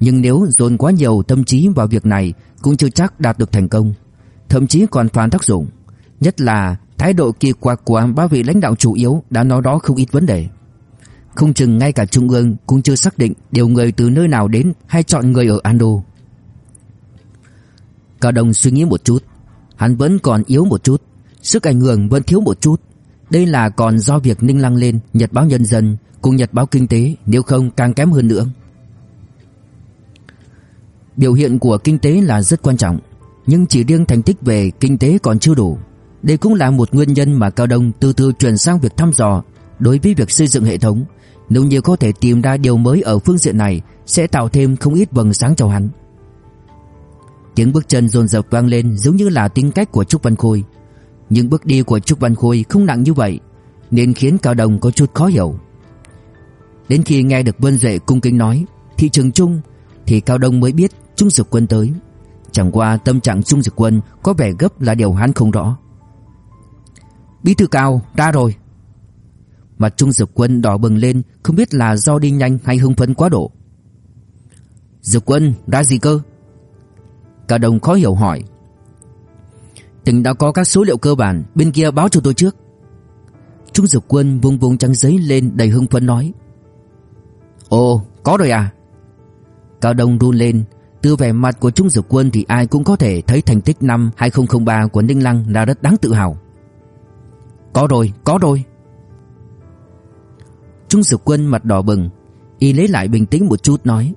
Nhưng nếu dồn quá nhiều tâm trí vào việc này cũng chưa chắc đạt được thành công, thậm chí còn phản tác dụng. Nhất là thái độ kỳ quặc của ba vị lãnh đạo chủ yếu đã nói đó không ít vấn đề. Không chừng ngay cả Trung ương cũng chưa xác định điều người từ nơi nào đến hay chọn người ở Ando. Cao Đông suy nghĩ một chút, hắn vẫn còn yếu một chút, sức ảnh hưởng vẫn thiếu một chút. Đây là còn do việc Ninh Lăng lên Nhật báo Nhân dân cùng Nhật báo Kinh tế, nếu không càng kém hơn nữa. Biểu hiện của kinh tế là rất quan trọng, nhưng chỉ riêng thành tích về kinh tế còn chưa đủ. Đây cũng là một nguyên nhân mà Cao Đông từ từ chuyển sang việc thăm dò đối với việc xây dựng hệ thống. Nếu như có thể tìm ra điều mới ở phương diện này sẽ tạo thêm không ít vầng sáng cho hắn. Tiếng bước chân dồn dập vang lên giống như là tính cách của Trúc Văn Khôi. Nhưng bước đi của Trúc Văn Khôi không nặng như vậy nên khiến Cao Đồng có chút khó hiểu. Đến khi nghe được Vân Duệ cung kính nói thị trường chung thì Cao Đông mới biết Trung Dực Quân tới. Chẳng qua tâm trạng Trung Dực Quân có vẻ gấp là điều hắn không rõ. Bí thư Cao, ra rồi. Mặt Trung Dược Quân đỏ bừng lên, không biết là do đi nhanh hay hưng phấn quá độ. Dược Quân, ra gì cơ? Cao Đông khó hiểu hỏi. Tỉnh đã có các số liệu cơ bản, bên kia báo cho tôi trước. Trung Dược Quân vung vung trang giấy lên đầy hưng phấn nói. Ồ, có rồi à? Cao Đông run lên, từ vẻ mặt của Trung Dược Quân thì ai cũng có thể thấy thành tích năm 2003 của Ninh Lăng là rất đáng tự hào. Có rồi, có rồi. Trung sự Quân mặt đỏ bừng, y lấy lại bình tĩnh một chút nói: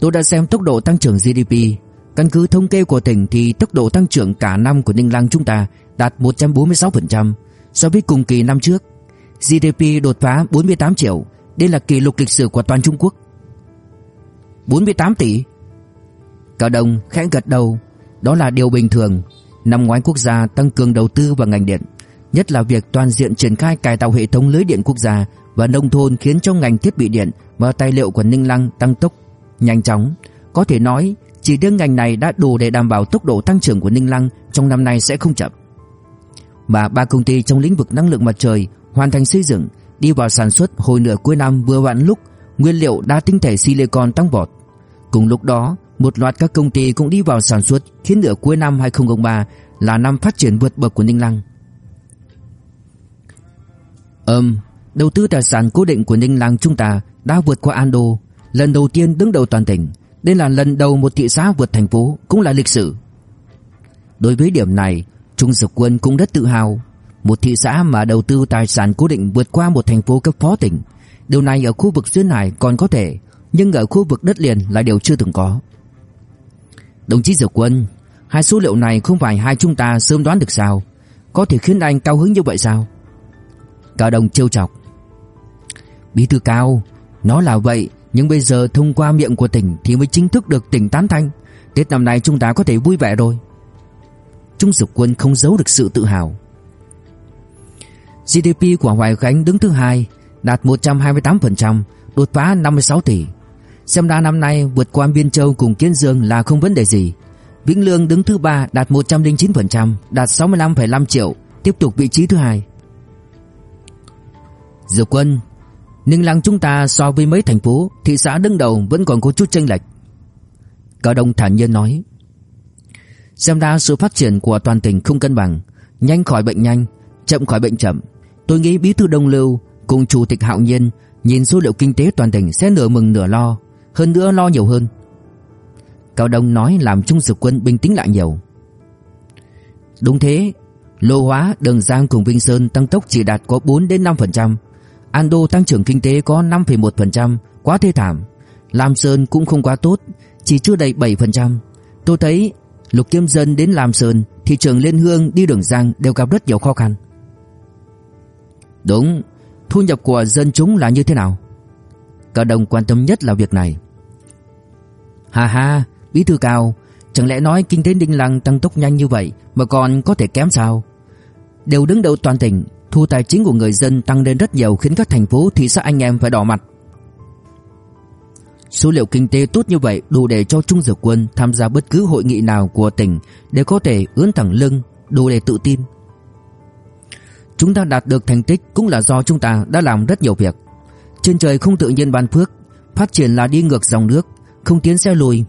Tôi đã xem tốc độ tăng trưởng GDP, căn cứ thống kê của tỉnh thì tốc độ tăng trưởng cả năm của Ninh Lăng chúng ta đạt 146% so với cùng kỳ năm trước. GDP đột phá 48 triệu, đây là kỷ lục lịch sử của toàn Trung Quốc. 48 tỷ. Cao Đông khẽ gật đầu, đó là điều bình thường. Năm ngoái quốc gia tăng cường đầu tư vào ngành điện, nhất là việc toàn diện triển khai cải tạo hệ thống lưới điện quốc gia và nông thôn khiến cho ngành thiết bị điện và tài liệu của Ninh Lăng tăng tốc nhanh chóng. Có thể nói, chỉ riêng ngành này đã đủ để đảm bảo tốc độ tăng trưởng của Ninh Lăng trong năm nay sẽ không chậm. Và ba công ty trong lĩnh vực năng lượng mặt trời hoàn thành xây dựng, đi vào sản xuất hồi nửa cuối năm vừa vặn lúc nguyên liệu đa tinh thể silicon tăng vọt. Cùng lúc đó, một loạt các công ty cũng đi vào sản xuất khiến nửa cuối năm 2003 là năm phát triển vượt bậc của Ninh Lăng. Ừm, đầu tư tài sản cố định của Ninh Lăng chúng ta đã vượt qua Ando, lần đầu tiên đứng đầu toàn tỉnh. Đây là lần đầu một thị xã vượt thành phố, cũng là lịch sử. Đối với điểm này, Trung Dực Quân cũng rất tự hào. Một thị xã mà đầu tư tài sản cố định vượt qua một thành phố cấp phó tỉnh. Điều này ở khu vực duyên hải còn có thể, nhưng ở khu vực đất liền là điều chưa từng có. Đồng chí Dực Quân, hai số liệu này không phải hai chúng ta sớm đoán được sao? Có thể khiến anh cao hứng như vậy sao? Cao Đông trêu chọc. Bí thư Cao, nó là vậy, nhưng bây giờ thông qua miệng của tỉnh thì mới chính thức được tỉnh tán thành. Tết năm nay chúng ta có thể vui vẻ rồi. Trung Dực Quân không giấu được sự tự hào. GDP của Hoài Khánh đứng thứ hai, đạt 128%, đột phá 56 tỷ. Xem ra năm nay vượt qua Biên Châu cùng Kiến Dương là không vấn đề gì. Vĩnh Lương đứng thứ ba đạt 109%, đạt 65,5 triệu, tiếp tục vị trí thứ hai. Diệu Quân, Ninh Lăng chúng ta so với mấy thành phố, thị xã đứng đầu vẫn còn có chút chênh lệch. Cao Đông thản nhiên nói. Xem ra sự phát triển của toàn tỉnh không cân bằng, nhanh khỏi bệnh nhanh, chậm khỏi bệnh chậm. Tôi nghĩ Bí thư Đông Lưu cùng Chủ tịch Hạo Nhiên nhìn số liệu kinh tế toàn tỉnh sẽ nửa mừng nửa lo, hơn nữa lo nhiều hơn. Cao Đông nói làm Trung Dực Quân bình tĩnh lại nhiều. Đúng thế, Lô Hóa, Đường Giang cùng Vinh Sơn tăng tốc chỉ đạt có 4 đến 5%, Ando tăng trưởng kinh tế có 5,1%, quá thê thảm. Lam Sơn cũng không quá tốt, chỉ chưa đầy 7%. Tôi thấy Lục Kiếm Dân đến Lam Sơn, thị trường Liên Hương đi Đường Giang đều gặp rất nhiều khó khăn. Đúng, thu nhập của dân chúng là như thế nào? Cả đồng quan tâm nhất là việc này. Hà hà, bí thư cao, chẳng lẽ nói kinh tế Đinh Lăng tăng tốc nhanh như vậy mà còn có thể kém sao? Đều đứng đầu toàn tỉnh, thu tài chính của người dân tăng lên rất nhiều khiến các thành phố thị xã anh em phải đỏ mặt. Số liệu kinh tế tốt như vậy đủ để cho Trung Dược Quân tham gia bất cứ hội nghị nào của tỉnh để có thể ưỡn thẳng lưng, đủ để tự tin. Chúng ta đạt được thành tích cũng là do chúng ta đã làm rất nhiều việc. Trên trời không tự nhiên ban phước, phát triển là đi ngược dòng nước, không tiến xe lùi.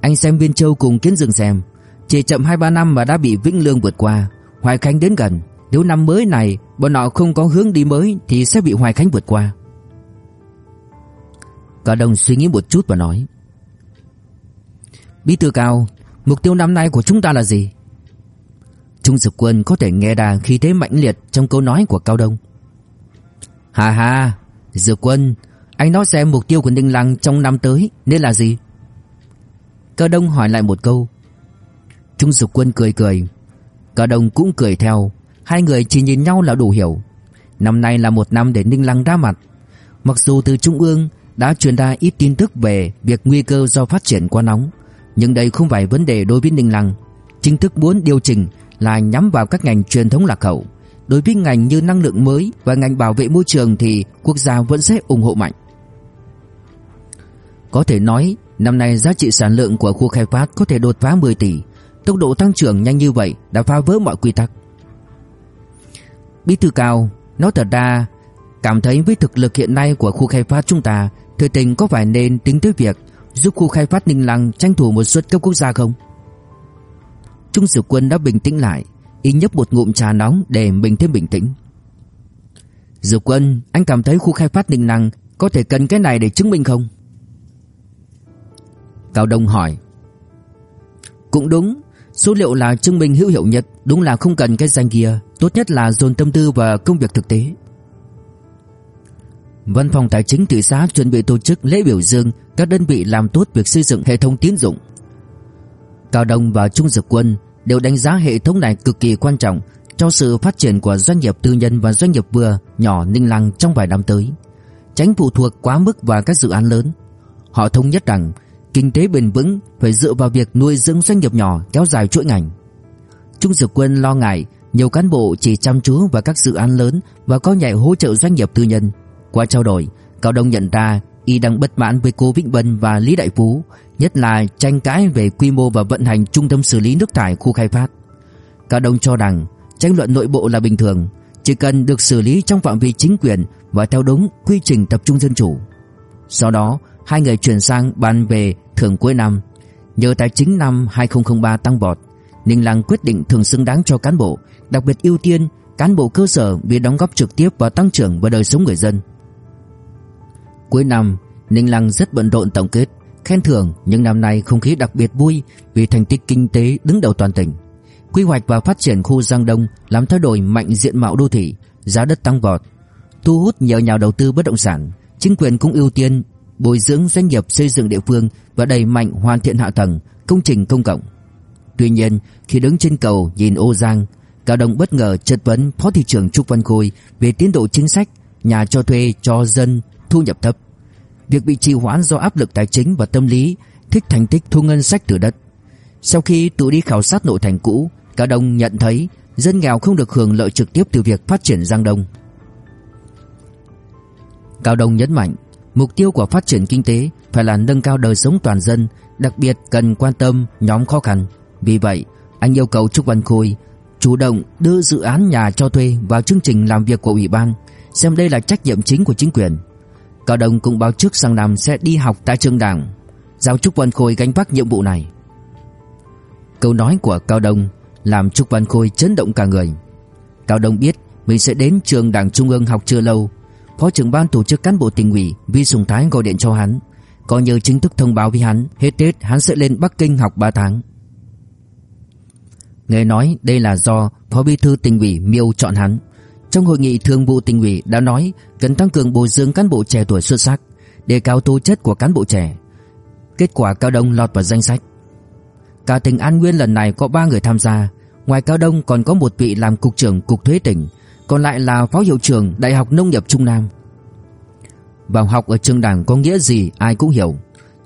Anh xem Viên Châu cùng Kiến Dương xem, chỉ chậm 2-3 năm mà đã bị Vĩnh Lương vượt qua, Hoài Khánh đến gần. Nếu năm mới này bọn họ không có hướng đi mới thì sẽ bị Hoài Khánh vượt qua. Cả đồng suy nghĩ một chút và nói, Bí thư cao, Mục tiêu năm nay của chúng ta là gì Trung Dực Quân có thể nghe ra khí thế mạnh liệt trong câu nói của Cao Đông Hà hà Dực Quân, Anh nói xem mục tiêu của Ninh Lăng trong năm tới nên là gì Cao Đông hỏi lại một câu Trung Dực Quân cười cười Cả đồng cũng cười theo Hai người chỉ nhìn nhau là đủ hiểu Năm nay là một năm để Ninh Lăng ra mặt Mặc dù từ Trung ương đã truyền ra ít tin tức về việc nguy cơ do phát triển quá nóng, nhưng đây không phải vấn đề đối với Ninh Lăng. Chính thức muốn điều chỉnh là nhắm vào các ngành truyền thống lạc hậu. Đối với ngành như năng lượng mới và ngành bảo vệ môi trường thì quốc gia vẫn sẽ ủng hộ mạnh. Có thể nói, năm nay giá trị sản lượng của khu khai phát có thể đột phá 10 tỷ. Tốc độ tăng trưởng nhanh như vậy đã phá vỡ mọi quy tắc. Bí thư cao, nói thật ra, cảm thấy với thực lực hiện nay của khu khai phát chúng ta Thời tình có phải nên tính tới việc giúp khu khai phát Ninh Lăng tranh thủ một suất cấp quốc gia không? Trung Sử Quân đã bình tĩnh lại, y nhấp một ngụm trà nóng để mình thêm bình tĩnh. Dược Quân, anh cảm thấy khu khai phát Ninh Lăng có thể cần cái này để chứng minh không? Cao Đông hỏi. Cũng đúng, số liệu là chứng minh hữu hiệu nhất, đúng là không cần cái danh kia, tốt nhất là dồn tâm tư vào công việc thực tế. Văn phòng Tài chính thị xã chuẩn bị tổ chức lễ biểu dương các đơn vị làm tốt việc xây dựng hệ thống tín dụng. Cao Đông và Trung Dực Quân đều đánh giá hệ thống này cực kỳ quan trọng cho sự phát triển của doanh nghiệp tư nhân và doanh nghiệp vừa nhỏ Ninh Lăng trong vài năm tới, tránh phụ thuộc quá mức vào các dự án lớn. Họ thống nhất rằng kinh tế bền vững phải dựa vào việc nuôi dưỡng doanh nghiệp nhỏ kéo dài chuỗi ngành. Trung Dược Quân lo ngại nhiều cán bộ chỉ chăm chú vào các dự án lớn và có nhảy hỗ trợ doanh nghiệp tư nhân qua trao đổi, Cao Đông nhận ra y đang bất mãn với cô Vĩnh Vân và Lý Đại Phú, nhất là tranh cãi về quy mô và vận hành trung tâm xử lý nước thải khu khai phát. Cao Đông cho rằng tranh luận nội bộ là bình thường, chỉ cần được xử lý trong phạm vi chính quyền và theo đúng quy trình tập trung dân chủ. Sau đó, hai người chuyển sang bàn về thưởng cuối năm. Nhờ tài chính năm 2003 tăng vọt, Ninh Lăng quyết định thưởng xứng đáng cho cán bộ, đặc biệt ưu tiên cán bộ cơ sở vì đóng góp trực tiếp vào tăng trưởng và đời sống người dân. Cuối năm, Ninh Lăng rất bận rộn tổng kết, khen thưởng nhưng năm nay không khí đặc biệt vui vì thành tích kinh tế đứng đầu toàn tỉnh. Quy hoạch và phát triển khu Giang Đông làm thay đổi mạnh diện mạo đô thị, giá đất tăng vọt, thu hút nhiều nhà đầu tư bất động sản. Chính quyền cũng ưu tiên bồi dưỡng doanh nghiệp xây dựng địa phương và đẩy mạnh hoàn thiện hạ tầng, công trình công cộng. Tuy nhiên, khi đứng trên cầu nhìn ô Giang, Cao Đông bất ngờ chất vấn Phó thị trưởng Trúc Văn Khôi về tiến độ chính sách nhà cho thuê cho dân thu nhập thấp. Việc bị trì hoãn do áp lực tài chính và tâm lý, thích thành tích thu ngân sách từ đất. Sau khi tự đi khảo sát nội thành cũ, Cao Đông nhận thấy dân nghèo không được hưởng lợi trực tiếp từ việc phát triển Giang Đông. Cao Đông nhấn mạnh, mục tiêu của phát triển kinh tế phải là nâng cao đời sống toàn dân, đặc biệt cần quan tâm nhóm khó khăn. Vì vậy, anh yêu cầu Trúc Văn Khôi chủ động đưa dự án nhà cho thuê vào chương trình làm việc của ủy ban, xem đây là trách nhiệm chính của chính quyền. Cao Đông cũng báo trước sang năm sẽ đi học tại trường đảng, giao Trúc Văn Khôi gánh vác nhiệm vụ này. Câu nói của Cao Đông làm Trúc Văn Khôi chấn động cả người. Cao Đông biết mình sẽ đến trường đảng trung ương học chưa lâu, phó trưởng ban tổ chức cán bộ tỉnh ủy Vi Sùng Thái gọi điện cho hắn, coi như chính thức thông báo với hắn, hết Tết hắn sẽ lên Bắc Kinh học 3 tháng. Nghe nói đây là do Phó Bí thư tỉnh ủy Miêu chọn hắn. Trong hội nghị thường vụ tỉnh ủy đã nói cần tăng cường bồi dưỡng cán bộ trẻ tuổi xuất sắc, đề cao tố chất của cán bộ trẻ. Kết quả Cao Đông lọt vào danh sách. Cả tỉnh An Nguyên lần này có 3 người tham gia, ngoài Cao Đông còn có một vị làm cục trưởng cục thuế tỉnh, còn lại là phó hiệu trưởng Đại học Nông nghiệp Trung Nam. Vào học ở trường đảng có nghĩa gì ai cũng hiểu,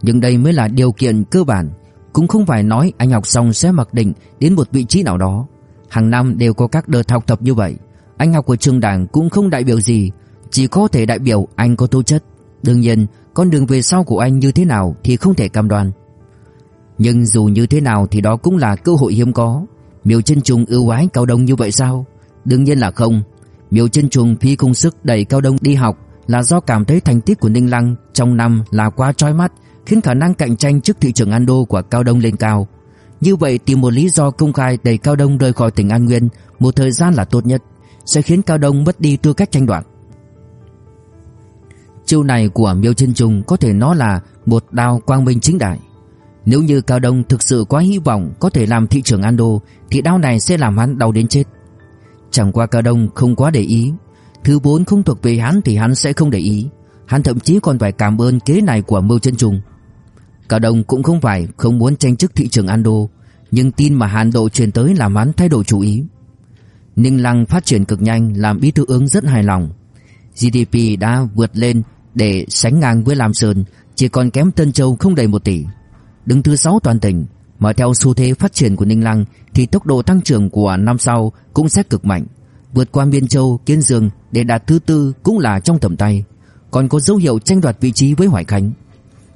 nhưng đây mới là điều kiện cơ bản cũng không phải nói anh học xong sẽ mặc định đến một vị trí nào đó. Hàng năm đều có các đợt học tập như vậy. Anh học của trường đảng cũng không đại biểu gì, chỉ có thể đại biểu anh có tố chất. Đương nhiên, con đường về sau của anh như thế nào thì không thể cam đoan. Nhưng dù như thế nào thì đó cũng là cơ hội hiếm có. Miêu chân trùng ưu ái Cao Đông như vậy sao? Đương nhiên là không. Miêu chân trùng phi công sức đẩy Cao Đông đi học là do cảm thấy thành tích của Ninh Lăng trong năm là quá trói mắt khiến khả năng cạnh tranh trước thị trường Ando của Cao Đông lên cao. Như vậy tìm một lý do công khai đẩy Cao Đông rời khỏi tỉnh An Nguyên một thời gian là tốt nhất, sẽ khiến Cao Đông mất đi tư cách tranh đoạt. Chiêu này của Miêu Chân Trùng có thể nói là một đao quang minh chính đại. Nếu như Cao Đông thực sự quá hy vọng có thể làm thị trường Ando thì đao này sẽ làm hắn đau đến chết. Chẳng qua Cao Đông không quá để ý, thứ bốn không thuộc về hắn thì hắn sẽ không để ý. Hắn thậm chí còn phải cảm ơn kế này của Mưu Chân Trùng. Cao Đông cũng không phải không muốn tranh chức thị trường Ando, nhưng tin mà Hàn Độ truyền tới làm hắn thay đổi chủ ý. Ninh Lăng phát triển cực nhanh làm bí thư ứng rất hài lòng. GDP đã vượt lên để sánh ngang với Lam Sơn, chỉ còn kém Tân Châu không đầy 1 tỷ. Đứng thứ 6 toàn tỉnh, mà theo xu thế phát triển của Ninh Lăng thì tốc độ tăng trưởng của năm sau cũng sẽ cực mạnh. Vượt qua Biên Châu, Kiên Dương để đạt thứ tư cũng là trong tầm tay, còn có dấu hiệu tranh đoạt vị trí với Hoài Khánh.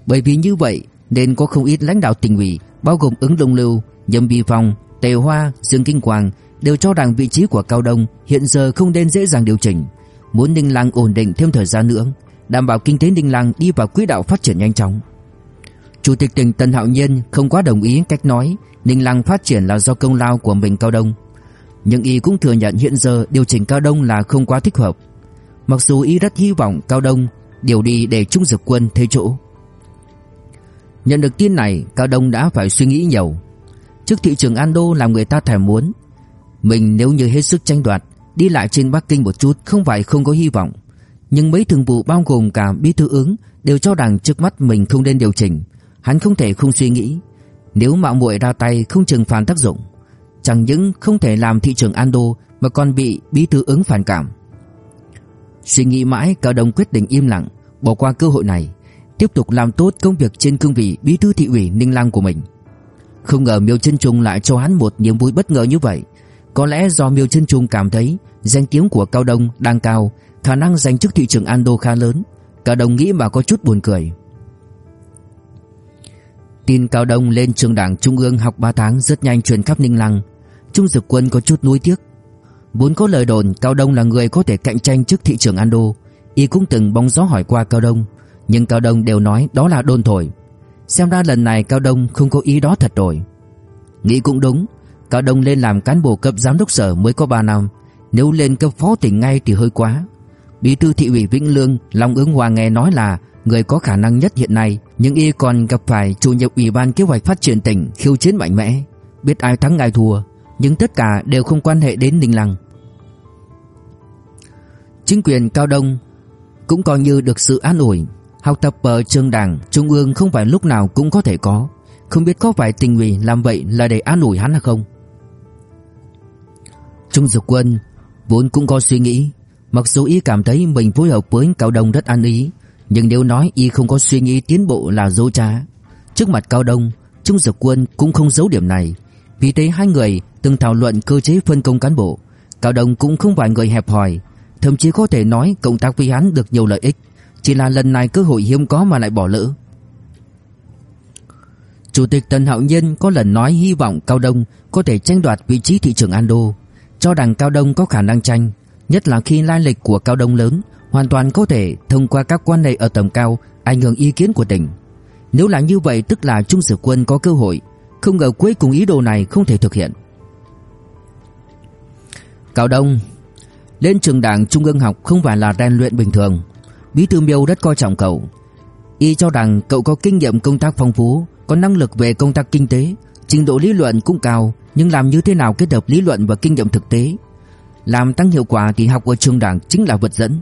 Bởi vì như vậy, nên có không ít lãnh đạo tỉnh ủy bao gồm ứng Đông Lưu, Nhâm Bi Phong, Tề Hoa, Dương Kinh Quang đều cho rằng vị trí của Cao Đông hiện giờ không nên dễ dàng điều chỉnh, muốn Ninh Lăng ổn định thêm thời gian nữa, đảm bảo kinh tế Ninh Lăng đi vào quỹ đạo phát triển nhanh chóng. Chủ tịch tỉnh Tân Hạo Nhiên không quá đồng ý cách nói Ninh Lăng phát triển là do công lao của mình Cao Đông, nhưng y cũng thừa nhận hiện giờ điều chỉnh Cao Đông là không quá thích hợp. Mặc dù y rất hy vọng Cao Đông điều đi để Trung Dực Quân thế chỗ. Nhận được tin này, Cao Đông đã phải suy nghĩ nhiều. Trước thị trường Ando làm người ta thèm muốn. Mình nếu như hết sức tranh đoạt, đi lại trên Bắc Kinh một chút không phải không có hy vọng. Nhưng mấy thường vụ bao gồm cả bí thư ứng đều cho rằng trước mắt mình không nên điều chỉnh. Hắn không thể không suy nghĩ. Nếu mạo muội ra tay không chừng phản tác dụng. Chẳng những không thể làm thị trường Ando mà còn bị bí thư ứng phản cảm. Suy nghĩ mãi Cao Đông quyết định im lặng, bỏ qua cơ hội này tiếp tục làm tốt công việc trên cương vị bí thư thị ủy Ninh Lăng của mình. Không ngờ Miêu Chân Trung lại cho hắn một niềm vui bất ngờ như vậy. Có lẽ do Miêu Chân Trung cảm thấy danh tiếng của Cao Đông đang cao, khả năng giành chức thị trưởng Ando khá lớn. Cao Đông nghĩ mà có chút buồn cười. Tin Cao Đông lên trường đảng Trung ương học 3 tháng rất nhanh truyền khắp Ninh Lăng. Trung Dực Quân có chút nuối tiếc. Vốn có lời đồn Cao Đông là người có thể cạnh tranh chức thị trưởng Ando, y cũng từng bóng gió hỏi qua Cao Đông, nhưng Cao Đông đều nói đó là đồn thổi. Xem ra lần này Cao Đông không có ý đó thật rồi. Nghĩ cũng đúng Cao Đông lên làm cán bộ cấp giám đốc sở mới có 3 năm. Nếu lên cấp phó tỉnh ngay thì hơi quá. Bí thư thị ủy Vĩnh Lương Long ứng hòa nghe nói là Người có khả năng nhất hiện nay, Nhưng y còn gặp phải chủ nhiệm ủy ban kế hoạch phát triển tỉnh Khiêu chiến mạnh mẽ. Biết ai thắng ai thua, Nhưng tất cả đều không quan hệ đến Ninh Lăng. Chính quyền Cao Đông Cũng coi như được sự an ủi. Học tập ở trường đảng, Trung ương không phải lúc nào cũng có thể có. Không biết có phải tình ủy làm vậy là để an ủi hắn hay không? Trung Dực Quân vốn cũng có suy nghĩ. Mặc dù y cảm thấy mình phối hợp với Cao Đông rất an ý nhưng nếu nói y không có suy nghĩ tiến bộ là dối trá. Trước mặt Cao Đông, Trung Dược Quân cũng không giấu điểm này. Vì thế hai người từng thảo luận cơ chế phân công cán bộ. Cao Đông cũng không phải người hẹp hòi. Thậm chí có thể nói công tác với hắn được nhiều lợi ích. Chỉ là lần này cơ hội hiếm có mà lại bỏ lỡ. Chủ tịch Tần Hạo Nhân có lần nói hy vọng Cao Đông có thể tranh đoạt vị trí thị trưởng Ando, Cho rằng Cao Đông có khả năng tranh, Nhất là khi lai lịch của Cao Đông lớn Hoàn toàn có thể thông qua các quan hệ ở tầm cao, Ảnh hưởng ý kiến của tỉnh. Nếu là như vậy, tức là Trung Sử Quân có cơ hội. Không ngờ cuối cùng ý đồ này không thể thực hiện. Cao Đông, Lên trường đảng Trung ương học không phải là rèn luyện bình thường. Bí thư miêu rất coi trọng cậu. Y cho rằng cậu có kinh nghiệm công tác phong phú, Có năng lực về công tác kinh tế, Trình độ lý luận cũng cao, Nhưng làm như thế nào kết hợp lý luận và kinh nghiệm thực tế? Làm tăng hiệu quả thì học ở trường đảng chính là vật dẫn.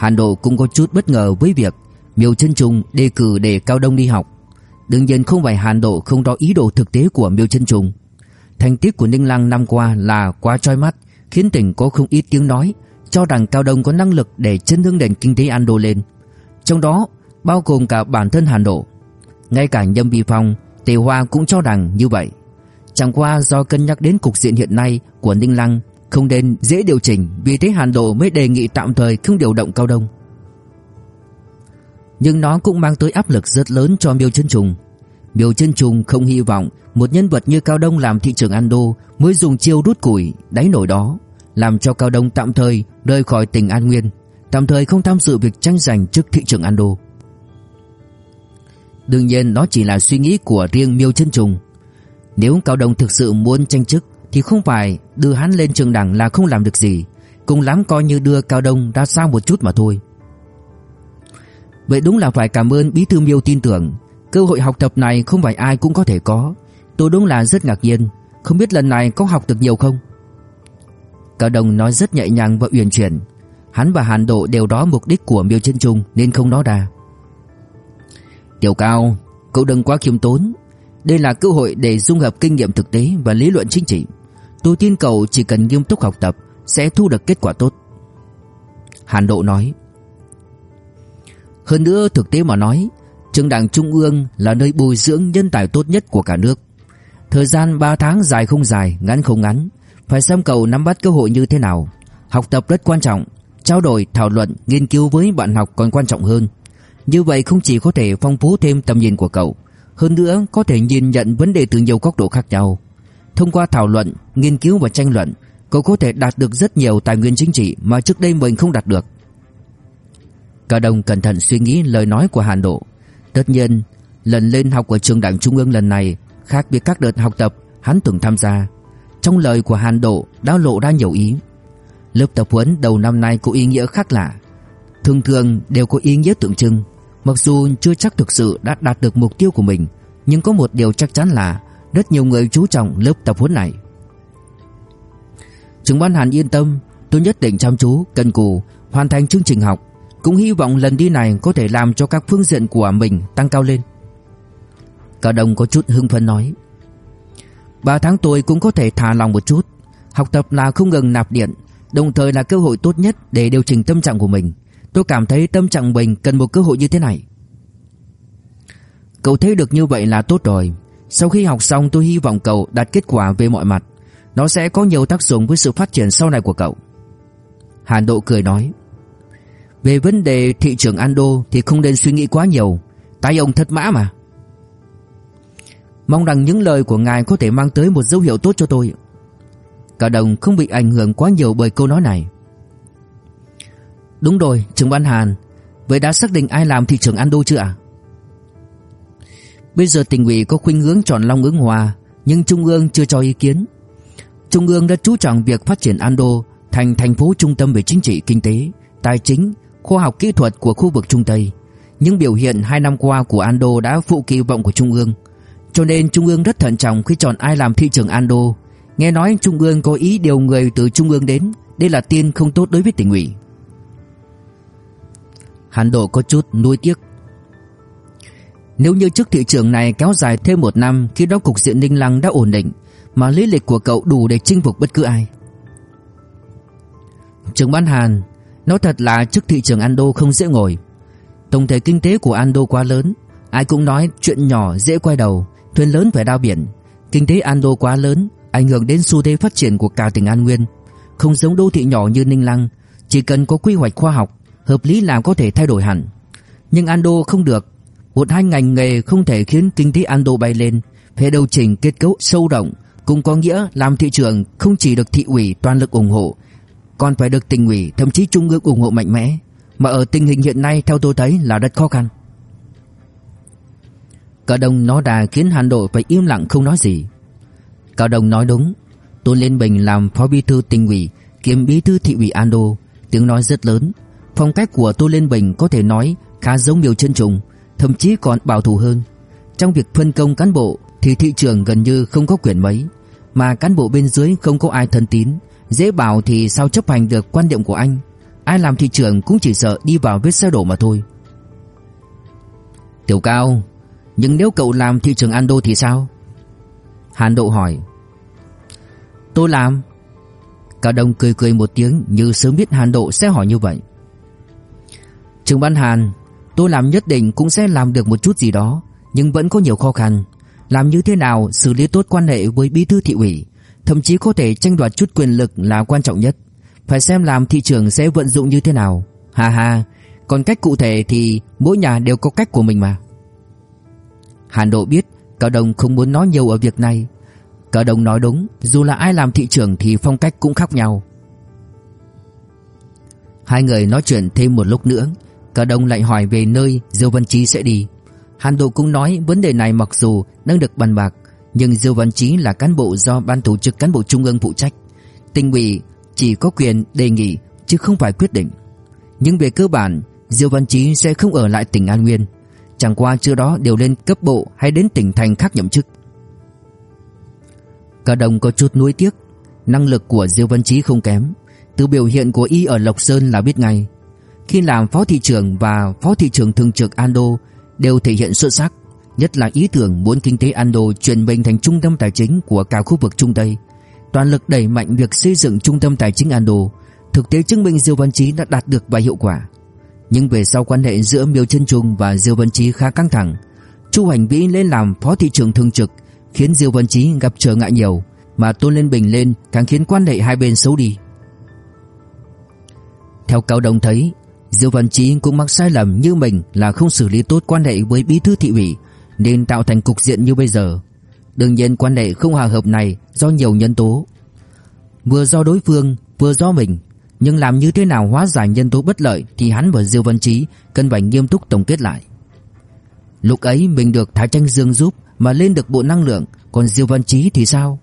Hàn Độ cũng có chút bất ngờ với việc Miêu Trân Trung đề cử để Cao Đông đi học. Đương nhiên không phải Hàn Độ không rõ ý đồ thực tế của Miêu Trân Trung. Thành tích của Ninh Lăng năm qua là quá trói mắt, Khiến tỉnh có không ít tiếng nói, Cho rằng Cao Đông có năng lực để chân hương nền kinh tế Ando lên. Trong đó, bao gồm cả bản thân Hàn Độ Ngay cả Nhâm Vi Phong, Tề Hoa cũng cho rằng như vậy. Chẳng qua do cân nhắc đến cục diện hiện nay của Ninh Lăng không nên dễ điều chỉnh, Vì thế Hàn Độ mới đề nghị tạm thời không điều động Cao Đông. Nhưng nó cũng mang tới áp lực rất lớn cho Miêu Chân Trùng. Miêu Chân Trùng không hy vọng Một nhân vật như Cao Đông làm thị trưởng Ando Mới dùng chiêu rút củi, đáy nổi đó, Làm cho Cao Đông tạm thời rời khỏi tỉnh An Nguyên, Tạm thời không tham dự việc tranh giành chức thị trưởng Ando. Đương nhiên đó chỉ là suy nghĩ của riêng Miêu Chân Trùng. Nếu Cao Đông thực sự muốn tranh chức thì không phải đưa hắn lên trường đẳng là không làm được gì, cùng lắm coi như đưa Cao Đông ra xa một chút mà thôi. Vậy đúng là phải cảm ơn Bí thư Miêu tin tưởng, cơ hội học tập này không phải ai cũng có thể có. Tôi đúng là rất ngạc nhiên, không biết lần này có học được nhiều không? Cao Đông nói rất nhẹ nhàng và uyển chuyển, hắn và Hàn Độ đều đó mục đích của Miêu Chân Trung nên không nói ra. Tiểu Cao, cậu đừng quá khiêm tốn, đây là cơ hội để dung hợp kinh nghiệm thực tế và lý luận chính trị. Tôi tin cậu chỉ cần nghiêm túc học tập Sẽ thu được kết quả tốt. Hàn Độ nói. Hơn nữa thực tế mà nói Trường đảng Trung ương là nơi bồi dưỡng nhân tài tốt nhất của cả nước. Thời gian 3 tháng dài không dài, ngắn không ngắn Phải xem cậu nắm bắt cơ hội như thế nào. Học tập rất quan trọng Trao đổi, thảo luận, nghiên cứu với bạn học còn quan trọng hơn. Như vậy không chỉ có thể phong phú thêm tầm nhìn của cậu Hơn nữa có thể nhìn nhận vấn đề từ nhiều góc độ khác nhau. Thông qua thảo luận, nghiên cứu và tranh luận, cậu có thể đạt được rất nhiều tài nguyên chính trị mà trước đây mình không đạt được. Cả đồng cẩn thận suy nghĩ lời nói của Hàn Độ. Tất nhiên, lần lên học ở trường đảng trung ương lần này khác biệt các đợt học tập hắn từng tham gia. Trong lời của Hàn Độ đã lộ ra nhiều ý. Lớp tập huấn đầu năm nay có ý nghĩa khác lạ. Thường thường đều có ý nghĩa tượng trưng. Mặc dù chưa chắc thực sự đã đạt được mục tiêu của mình, nhưng có một điều chắc chắn là rất nhiều người chú trọng lớp tập huấn này. Trưởng ban Hàn yên tâm, tôi nhất định chăm chú, cần cù, hoàn thành chương trình học, cũng hy vọng lần đi này có thể làm cho các phương diện của mình tăng cao lên. Cao Đông có chút hưng phấn nói. Ba tháng tôi cũng có thể thả lòng một chút, học tập là không ngừng nạp điện, đồng thời là cơ hội tốt nhất để điều chỉnh tâm trạng của mình. Tôi cảm thấy tâm trạng mình cần một cơ hội như thế này. Cậu thấy được như vậy là tốt rồi sau khi học xong tôi hy vọng cậu đạt kết quả về mọi mặt. Nó sẽ có nhiều tác dụng với sự phát triển sau này của cậu. Hàn Độ cười nói. Về vấn đề thị trường Ando thì không nên suy nghĩ quá nhiều. Tay ông thất mã mà. Mong rằng những lời của ngài có thể mang tới một dấu hiệu tốt cho tôi. Cả đồng không bị ảnh hưởng quá nhiều bởi câu nói này. Đúng rồi, trưởng ban Hàn. Vậy đã xác định ai làm thị trường Ando chưa ạ? Bây giờ tỉnh ủy có khuynh hướng chọn Long Ứng Hòa nhưng Trung ương chưa cho ý kiến. Trung ương đã chú trọng việc phát triển Ando thành thành phố trung tâm về chính trị, kinh tế, tài chính, khoa học kỹ thuật của khu vực Trung Tây. Những biểu hiện hai năm qua của Ando đã phụ kỳ vọng của Trung ương. Cho nên Trung ương rất thận trọng khi chọn ai làm thị trưởng Ando. Nghe nói Trung ương có ý điều người từ Trung ương đến, đây là tin không tốt đối với tỉnh ủy. Hàn Độ có chút nuối tiếc. Nếu như chức thị trưởng này kéo dài thêm một năm khi đó cục diện Ninh Lăng đã ổn định, mà lý lịch của cậu đủ để chinh phục bất cứ ai. trường ban Hàn, nói thật là chức thị trưởng Ando không dễ ngồi. Tổng thể kinh tế của Ando quá lớn, ai cũng nói chuyện nhỏ dễ quay đầu, thuyền lớn phải đao biển. Kinh tế Ando quá lớn, ảnh hưởng đến xu thế phát triển của cả tỉnh An Nguyên. Không giống đô thị nhỏ như Ninh Lăng, chỉ cần có quy hoạch khoa học, hợp lý là có thể thay đổi hẳn. Nhưng Ando không được, một hai ngành nghề không thể khiến kinh tế Ando bay lên, phải điều chỉnh kết cấu sâu rộng, cũng có nghĩa làm thị trường không chỉ được thị ủy toàn lực ủng hộ, còn phải được tỉnh ủy thậm chí trung ương ủng hộ mạnh mẽ, mà ở tình hình hiện nay theo tôi thấy là rất khó khăn. Cả đồng nó đà khiến Hàn Độ phải im lặng không nói gì. Cả đồng nói đúng, Tôn Liên Bình làm phó bí thư tỉnh ủy, kiêm bí thư thị ủy Ando, tiếng nói rất lớn. Phong cách của Tôn Liên Bình có thể nói khá giống Miêu Chân Trùng, thậm chí còn bảo thủ hơn. Trong việc phân công cán bộ thì thị trường gần như không có quyền mấy, mà cán bộ bên dưới không có ai thân tín, dễ bảo thì sao chấp hành được quan điểm của anh. Ai làm thị trường cũng chỉ sợ đi vào vết xe đổ mà thôi. Tiểu Cao, nhưng nếu cậu làm thị trường Ando thì sao? Hàn Độ hỏi. Tôi làm. Cao Đông cười cười một tiếng như sớm biết Hàn Độ sẽ hỏi như vậy. Trường Ban Hàn, tôi làm nhất định cũng sẽ làm được một chút gì đó, nhưng vẫn có nhiều khó khăn. Làm như thế nào xử lý tốt quan hệ với bí thư thị ủy, thậm chí có thể tranh đoạt chút quyền lực là quan trọng nhất. Phải xem làm thị trường sẽ vận dụng như thế nào. Hà hà, còn cách cụ thể thì mỗi nhà đều có cách của mình mà. Hàn Độ biết Cao Đông không muốn nói nhiều ở việc này. Cao Đông nói đúng, dù là ai làm thị trường thì phong cách cũng khác nhau. Hai người nói chuyện thêm một lúc nữa, Cả Đông lại hỏi về nơi Diêu Văn Chí sẽ đi. Hàn Độ cũng nói vấn đề này mặc dù đang được bàn bạc, nhưng Diêu Văn Chí là cán bộ do ban tổ chức cán bộ trung ương phụ trách. Tỉnh ủy chỉ có quyền đề nghị chứ không phải quyết định. Nhưng về cơ bản, Diêu Văn Chí sẽ không ở lại tỉnh An Nguyên. Chẳng qua chưa đó đều lên cấp bộ hay đến tỉnh thành khác nhậm chức. Cả đồng có chút nuối tiếc, năng lực của Diêu Văn Chí không kém, từ biểu hiện của y ở Lộc Sơn là biết ngay. Khi làm phó thị trưởng và phó thị trưởng thường trực Ando đều thể hiện xuất sắc, nhất là ý tưởng muốn kinh tế Ando chuyển mình thành trung tâm tài chính của cả khu vực Trung Tây. Toàn lực đẩy mạnh việc xây dựng trung tâm tài chính Ando, thực tế chứng minh Diêu Văn Chí đã đạt được vài hiệu quả. Nhưng về sau quan hệ giữa Miêu Chân Trung và Diêu Văn Chí khá căng thẳng. Chu Hành Vĩ lên làm phó thị trưởng thường trực, khiến Diêu Văn Chí gặp trở ngại nhiều, mà Tôn Lên Bình lên càng khiến quan hệ hai bên xấu đi. Theo Cao Đồng thấy, Diêu Văn Chí cũng mắc sai lầm như mình là không xử lý tốt quan hệ với bí thư thị ủy, nên tạo thành cục diện như bây giờ. Đương nhiên quan hệ không hòa hợp này do nhiều nhân tố, vừa do đối phương, vừa do mình. Nhưng làm như thế nào hóa giải nhân tố bất lợi thì hắn và Diêu Văn Chí cần phải nghiêm túc tổng kết lại. Lúc ấy mình được Thái Tranh Dương giúp mà lên được bộ năng lượng, còn Diêu Văn Chí thì sao?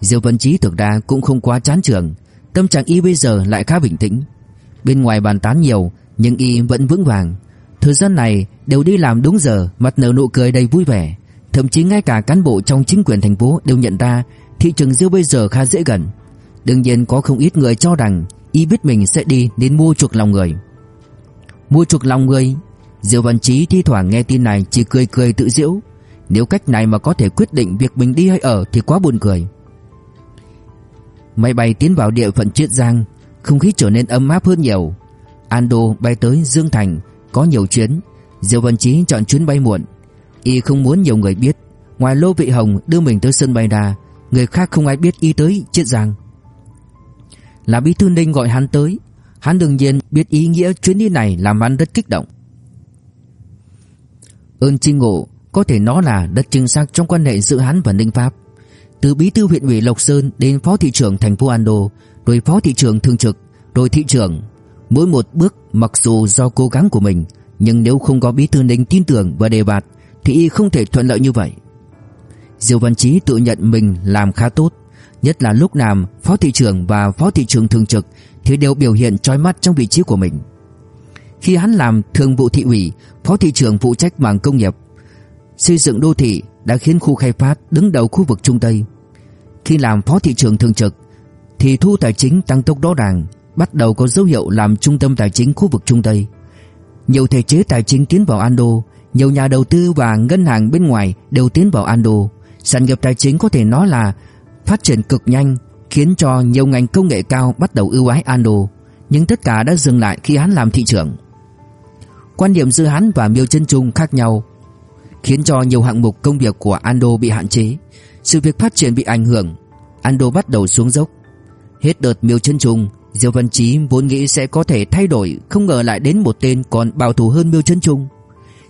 Diêu Văn Chí thực ra cũng không quá chán trường, tâm trạng y bây giờ lại khá bình tĩnh. Bên ngoài bàn tán nhiều, nhưng y vẫn vững vàng. Thời gian này đều đi làm đúng giờ, mặt nở nụ cười đầy vui vẻ. Thậm chí ngay cả cán bộ trong chính quyền thành phố đều nhận ra thị trường Diêu bây giờ khá dễ gần. Đương nhiên có không ít người cho rằng y biết mình sẽ đi đến mua chuộc lòng người. Mua chuộc lòng người, Diêu Văn Chí thi thoảng nghe tin này chỉ cười cười tự giễu. Nếu cách này mà có thể quyết định việc mình đi hay ở thì quá buồn cười. Máy bay tiến vào địa phận Chiết Giang, không khí trở nên ấm áp hơn nhiều. Ando bay tới Dương Thành, có nhiều chuyến. Diêu Văn Chí chọn chuyến bay muộn. Y không muốn nhiều người biết, ngoài Lô Vị Hồng đưa mình tới sân bay đà, người khác không ai biết y tới Chiết Giang. Là Bí Thư Ninh gọi hắn tới, hắn đương nhiên biết ý nghĩa chuyến đi này làm hắn rất kích động. Ơn Trinh Ngộ có thể nó là đất chính xác trong quan hệ giữa hắn và Ninh Pháp. Từ bí thư huyện ủy Lộc Sơn đến phó thị trưởng thành phố Ando, rồi phó thị trưởng thường trực, rồi thị trưởng. Mỗi một bước mặc dù do cố gắng của mình, nhưng nếu không có bí thư Ninh tin tưởng và đề bạt thì y không thể thuận lợi như vậy. Diêu Văn Chí tự nhận mình làm khá tốt Nhất là lúc làm phó thị trưởng và phó thị trưởng thường trực Thì đều biểu hiện trói mắt trong vị trí của mình Khi hắn làm thường vụ thị ủy Phó thị trưởng phụ trách mảng công nghiệp Xây dựng đô thị đã khiến khu khai phát đứng đầu khu vực Trung Tây Khi làm phó thị trưởng thường trực thì thu tài chính tăng tốc rõ ràng Bắt đầu có dấu hiệu làm trung tâm tài chính khu vực Trung Tây Nhiều thể chế tài chính tiến vào Ando Nhiều nhà đầu tư và ngân hàng bên ngoài đều tiến vào Ando Sản nghiệp tài chính có thể nói là phát triển cực nhanh khiến cho nhiều ngành công nghệ cao bắt đầu ưu ái Ando, nhưng tất cả đã dừng lại khi hắn làm thị trưởng. Quan điểm giữa hắn và Miêu Chân Trung khác nhau, khiến cho nhiều hạng mục công việc của Ando bị hạn chế, sự việc phát triển bị ảnh hưởng, Ando bắt đầu xuống dốc. Hết đợt Miêu Chân Trung, Diêu Văn Chí vốn nghĩ sẽ có thể thay đổi, không ngờ lại đến một tên còn bảo thủ hơn Miêu Chân Trung.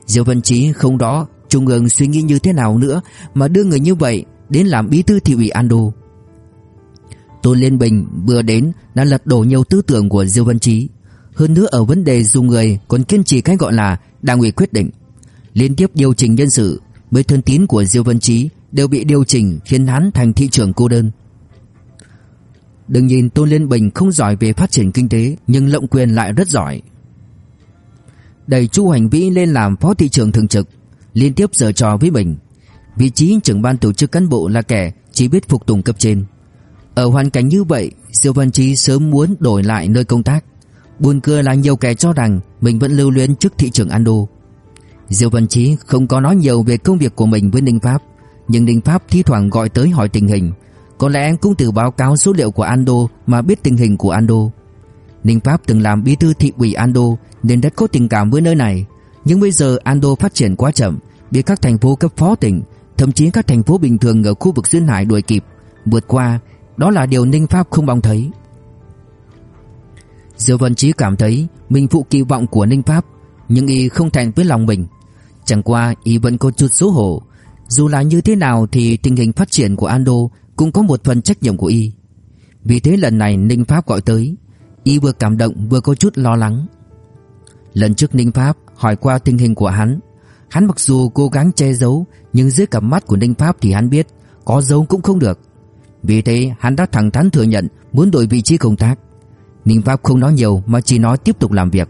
Diêu Văn Chí không đó, Trung ương suy nghĩ như thế nào nữa mà đưa người như vậy đến làm bí thư thị ủy Ando. Tôn Liên Bình vừa đến đã lật đổ nhiều tư tưởng của Diêu Văn Chí, hơn nữa ở vấn đề dùng người còn kiên trì cái gọi là đảng ủy quyết định. Liên tiếp điều chỉnh nhân sự, mấy thân tín của Diêu Văn Chí đều bị điều chỉnh khiến hắn thành thị trưởng cô đơn. Đừng nhìn Tôn Liên Bình không giỏi về phát triển kinh tế nhưng lộng quyền lại rất giỏi. Đẩy Chu Hành Vĩ lên làm phó thị trưởng thường trực, liên tiếp giở trò với mình. Vị trí trưởng ban tổ chức cán bộ là kẻ chỉ biết phục tùng cấp trên. Ở hoàn cảnh như vậy, Diêu Văn Chí sớm muốn đổi lại nơi công tác. Buồn cười là nhiều kẻ cho rằng mình vẫn lưu luyến chức thị trưởng Ando. Diêu Văn Chí không có nói nhiều về công việc của mình với Ninh Pháp, nhưng Ninh Pháp thi thoảng gọi tới hỏi tình hình. Có lẽ cũng từ báo cáo số liệu của Ando mà biết tình hình của Ando. Ninh Pháp từng làm bí thư thị ủy Ando nên rất có tình cảm với nơi này. Nhưng bây giờ Ando phát triển quá chậm, bị các thành phố cấp phó tỉnh, thậm chí các thành phố bình thường ở khu vực duyên hải đuổi kịp, vượt qua, đó là điều Ninh Pháp không mong thấy. Diêu Văn Chí cảm thấy mình phụ kỳ vọng của Ninh Pháp, nhưng y không thành với lòng mình. Chẳng qua y vẫn có chút xấu hổ, dù là như thế nào thì tình hình phát triển của Ando cũng có một phần trách nhiệm của y. Vì thế lần này Ninh Pháp gọi tới, y vừa cảm động vừa có chút lo lắng. Lần trước Ninh Pháp hỏi qua tình hình của hắn, hắn mặc dù cố gắng che giấu, nhưng dưới cặp mắt của Ninh Pháp thì hắn biết có giấu cũng không được. Vì thế hắn đã thẳng thắn thừa nhận muốn đổi vị trí công tác. Ninh Pháp không nói nhiều mà chỉ nói tiếp tục làm việc.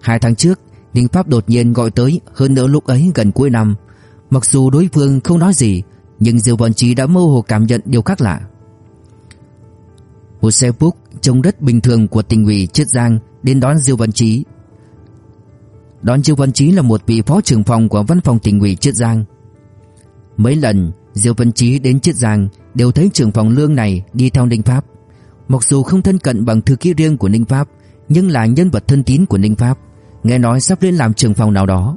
Hai tháng trước, Ninh Pháp đột nhiên gọi tới hơn nữa lúc ấy gần cuối năm. Mặc dù đối phương không nói gì, nhưng Diêu Văn Chí đã mơ hồ cảm nhận điều khác lạ. Một xe búc trông rất bình thường của tỉnh ủy Chiết Giang đến đón Diêu Văn Chí. Đón Diêu Văn Chí là một vị phó trưởng phòng của văn phòng tỉnh ủy Chiết Giang. Mấy lần Diêu Văn Chí đến Chiết Giang đều thấy trưởng phòng lương này đi theo Ninh Pháp. Mặc dù không thân cận bằng thư ký riêng của Ninh Pháp, nhưng là nhân vật thân tín của Ninh Pháp, nghe nói sắp lên làm trưởng phòng nào đó.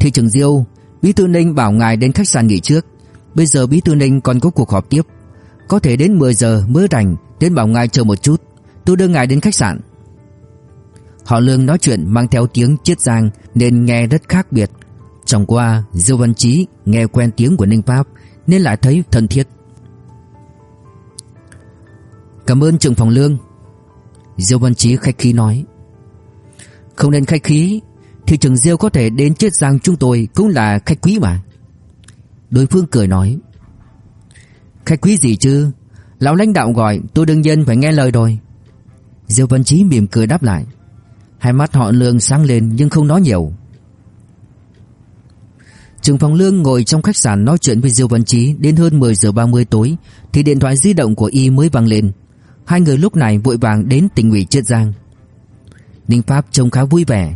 Thị trưởng Diêu, Bí thư Ninh bảo ngài đến khách sạn nghỉ trước, bây giờ Bí thư Ninh còn có cuộc họp tiếp, có thể đến 10 giờ mới rảnh, đến bảo ngài chờ một chút, tôi đưa ngài đến khách sạn. Họ Lương nói chuyện mang theo tiếng chiết giang nên nghe rất khác biệt. Trong qua, Diêu Văn Chí nghe quen tiếng của Ninh Pháp nên lại thấy thân thiết. Cảm ơn trưởng phòng Lương. Diêu Văn Chí khách khí nói. Không nên khách khí, thì trưởng Diêu có thể đến chiết giang chúng tôi cũng là khách quý mà. Đối phương cười nói. Khách quý gì chứ, lão lãnh đạo gọi tôi đương nhiên phải nghe lời rồi. Diêu Văn Chí mỉm cười đáp lại. Hai mắt họ Lương sáng lên nhưng không nói nhiều. Trường phòng Lương ngồi trong khách sạn nói chuyện với Diêu Văn Chí đến hơn 10 giờ 30 tối thì điện thoại di động của y mới vang lên. Hai người lúc này vội vàng đến tỉnh ủy Chiết Giang. Ninh Pháp trông khá vui vẻ.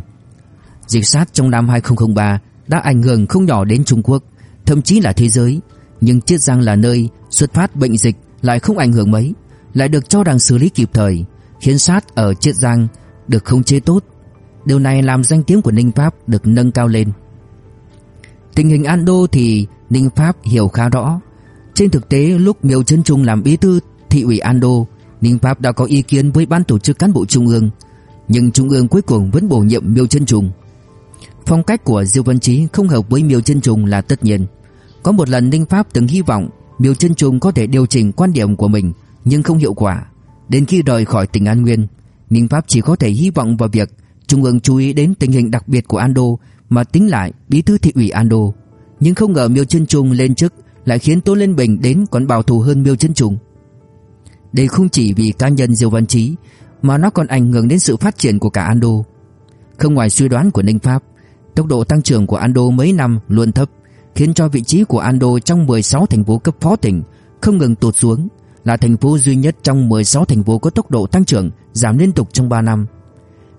Dịch sát trong năm 2003 đã ảnh hưởng không nhỏ đến Trung Quốc, thậm chí là thế giới, nhưng Chiết Giang là nơi xuất phát bệnh dịch lại không ảnh hưởng mấy, lại được cho rằng xử lý kịp thời, khiến sát ở Chiết Giang được khống chế tốt. Điều này làm danh tiếng của Ninh Pháp được nâng cao lên. Tình hình An Đô thì Ninh Pháp hiểu khá rõ. Trên thực tế lúc Miêu Trấn Trung làm bí thư thị ủy An Đô, Ninh Pháp đã có ý kiến với ban tổ chức cán bộ trung ương, nhưng trung ương cuối cùng vẫn bổ nhiệm Miêu Trấn Trung. Phong cách của Diêu Văn Chí không hợp với Miêu Chân Trung là tất nhiên. Có một lần Ninh Pháp từng hy vọng Miêu Chân Trung có thể điều chỉnh quan điểm của mình nhưng không hiệu quả. Đến khi rời khỏi tỉnh An Nguyên, Ninh Pháp chỉ có thể hy vọng vào việc Trung ương chú ý đến tình hình đặc biệt của Ando mà tính lại bí thư thị ủy Ando. Nhưng không ngờ Miêu Chân Trùng lên chức Lại khiến Tô Lên Bình đến còn bảo thủ hơn Miêu Chân Trùng Đây không chỉ vì cá nhân Diêu Văn Chí Mà nó còn ảnh hưởng đến sự phát triển của cả Ando Không ngoài suy đoán của Ninh Pháp Tốc độ tăng trưởng của Ando mấy năm luôn thấp Khiến cho vị trí của Ando trong 16 thành phố cấp phó tỉnh Không ngừng tụt xuống Là thành phố duy nhất trong 16 thành phố có tốc độ tăng trưởng Giảm liên tục trong 3 năm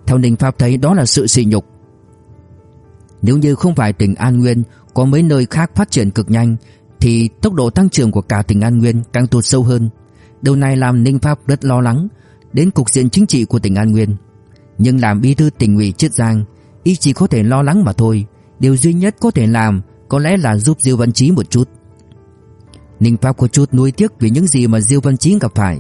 Theo Ninh Pháp thấy đó là sự sỉ nhục nếu như không phải tỉnh An Nguyên có mấy nơi khác phát triển cực nhanh thì tốc độ tăng trưởng của cả tỉnh An Nguyên càng tụt sâu hơn. Điều này làm Ninh Pháp rất lo lắng đến cục diện chính trị của tỉnh An Nguyên. Nhưng làm bí thư tỉnh ủy Chiết Giang, y chỉ có thể lo lắng mà thôi. Điều duy nhất có thể làm có lẽ là giúp Diêu Văn Chí một chút. Ninh Pháp có chút nuối tiếc vì những gì mà Diêu Văn Chí gặp phải.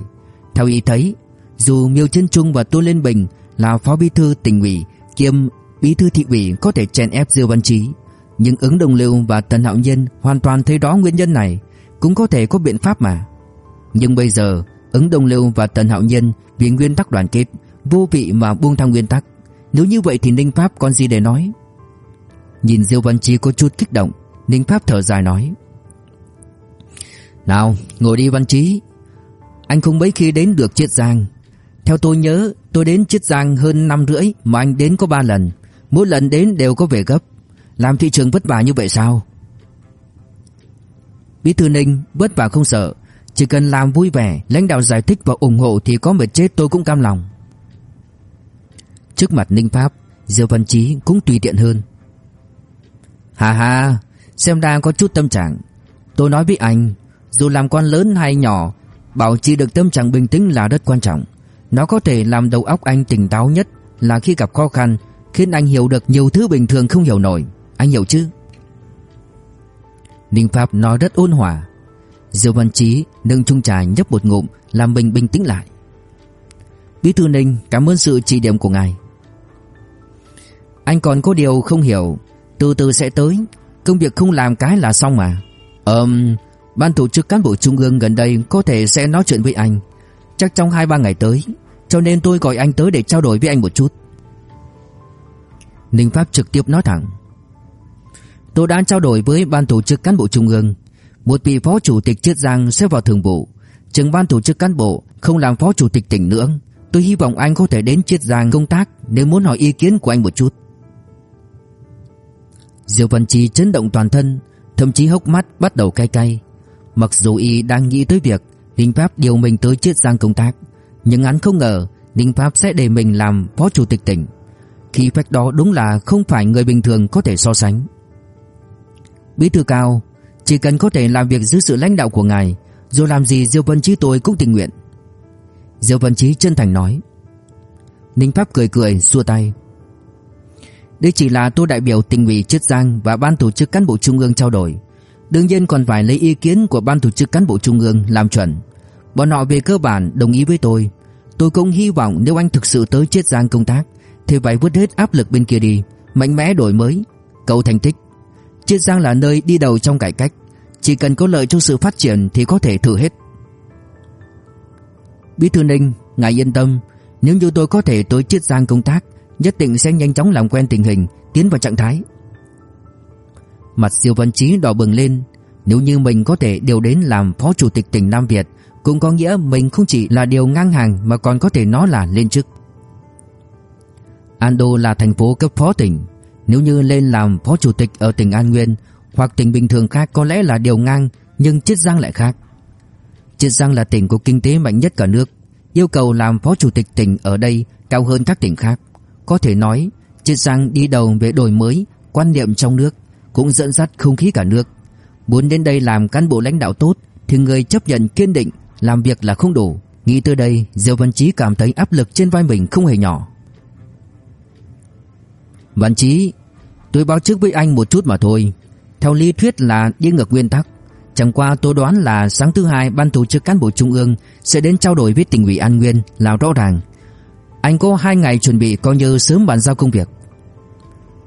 Theo ý thấy, dù Miêu Trân Trung và Tô Liên Bình là phó bí thư tỉnh ủy kiêm bí thư thị ủy có thể chèn ép Diêu Văn Chí, nhưng ứng đồng lưu và Tần Hạo Nhân hoàn toàn thấy rõ nguyên nhân này, cũng có thể có biện pháp mà. Nhưng bây giờ, ứng đồng lưu và Tần Hạo Nhân vì nguyên tắc đoàn kết, vô vị mà buông thang nguyên tắc. Nếu như vậy thì Ninh Pháp còn gì để nói? Nhìn Diêu Văn Chí có chút kích động, Ninh Pháp thở dài nói: "Nào, ngồi đi Văn Chí. Anh không mấy khi đến được Chiết Giang. Theo tôi nhớ, tôi đến Chiết Giang hơn năm rưỡi mà anh đến có ba lần. Mỗi lần đến đều có về gấp Làm thị trường vất vả như vậy sao Bí thư Ninh vất vả không sợ Chỉ cần làm vui vẻ Lãnh đạo giải thích và ủng hộ Thì có mệt chết tôi cũng cam lòng Trước mặt Ninh Pháp, Diêu Văn Chí cũng tùy tiện hơn Hà hà Xem ra có chút tâm trạng Tôi nói với anh, Dù làm quan lớn hay nhỏ, Bảo trì được tâm trạng bình tĩnh là rất quan trọng Nó có thể làm đầu óc anh tỉnh táo nhất Là khi gặp khó khăn, khiến anh hiểu được nhiều thứ bình thường không hiểu nổi. Anh hiểu chứ? Ninh Pháp nói rất ôn hòa. Diêu Văn Chí nâng chung trà nhấp một ngụm, làm mình bình tĩnh lại. Bí thư Ninh, cảm ơn sự chỉ điểm của ngài. Anh còn có điều không hiểu, từ từ sẽ tới, công việc không làm cái là xong mà. ờm ban tổ chức cán bộ trung ương gần đây có thể sẽ nói chuyện với anh, chắc trong 2 3 ngày tới, cho nên tôi gọi anh tới để trao đổi với anh một chút. Ninh Pháp trực tiếp nói thẳng. Tôi đã trao đổi với ban tổ chức cán bộ trung ương. Một vị phó chủ tịch Chiết Giang sẽ vào thường vụ. Trưởng ban tổ chức cán bộ không làm phó chủ tịch tỉnh nữa. Tôi hy vọng anh có thể đến Chiết Giang công tác Nếu muốn hỏi ý kiến của anh một chút. Diêu Văn Chi chấn động toàn thân, Thậm chí hốc mắt bắt đầu cay cay. Mặc dù y đang nghĩ tới việc Ninh Pháp điều mình tới Chiết Giang công tác, Nhưng hắn không ngờ Ninh Pháp sẽ để mình làm phó chủ tịch tỉnh. Khí phách đó đúng là không phải người bình thường có thể so sánh. Bí thư cao, Chỉ cần có thể làm việc dưới sự lãnh đạo của ngài, Dù làm gì Diêu Văn Chí tôi cũng tình nguyện. Diêu Văn Chí chân thành nói. Ninh Pháp cười cười, xua tay. Đây chỉ là tôi đại biểu tỉnh ủy Chiết Giang Và ban tổ chức cán bộ trung ương trao đổi. Đương nhiên còn phải lấy ý kiến của ban tổ chức cán bộ trung ương làm chuẩn. Bọn họ về cơ bản đồng ý với tôi. Tôi cũng hy vọng nếu anh thực sự tới Chiết Giang công tác thì phải vứt hết áp lực bên kia đi, mạnh mẽ đổi mới, cầu thành tích. Chiết Giang là nơi đi đầu trong cải cách, chỉ cần có lợi cho sự phát triển thì có thể thử hết. Bí thư Ninh, ngài yên tâm, nếu như tôi có thể tới Chiết Giang công tác, nhất định sẽ nhanh chóng làm quen tình hình, tiến vào trạng thái. Mặt Diêu Văn Chí đỏ bừng lên, nếu như mình có thể điều đến làm phó chủ tịch tỉnh Nam Việt, cũng có nghĩa mình không chỉ là điều ngang hàng mà còn có thể nói là lên chức. Ando là thành phố cấp phó tỉnh Nếu như lên làm phó chủ tịch ở tỉnh An Nguyên Hoặc tỉnh bình thường khác có lẽ là điều ngang Nhưng Chiết Giang lại khác Chiết Giang là tỉnh có kinh tế mạnh nhất cả nước Yêu cầu làm phó chủ tịch tỉnh ở đây cao hơn các tỉnh khác có thể nói Chiết Giang đi đầu về đổi mới, Quan niệm trong nước Cũng dẫn dắt không khí cả nước. Muốn đến đây làm cán bộ lãnh đạo tốt Thì người chấp nhận kiên định, Làm việc là không đủ. Nghĩ tới đây, Diêu Văn Chí cảm thấy áp lực trên vai mình không hề nhỏ. Văn Chí, Tôi báo trước với anh một chút mà thôi. Theo lý thuyết là đi ngược nguyên tắc. Chẳng qua tôi đoán là sáng thứ hai, Ban tổ chức cán bộ trung ương Sẽ đến trao đổi với tỉnh ủy An Nguyên Là rõ ràng. Anh có hai ngày chuẩn bị coi như sớm bàn giao công việc.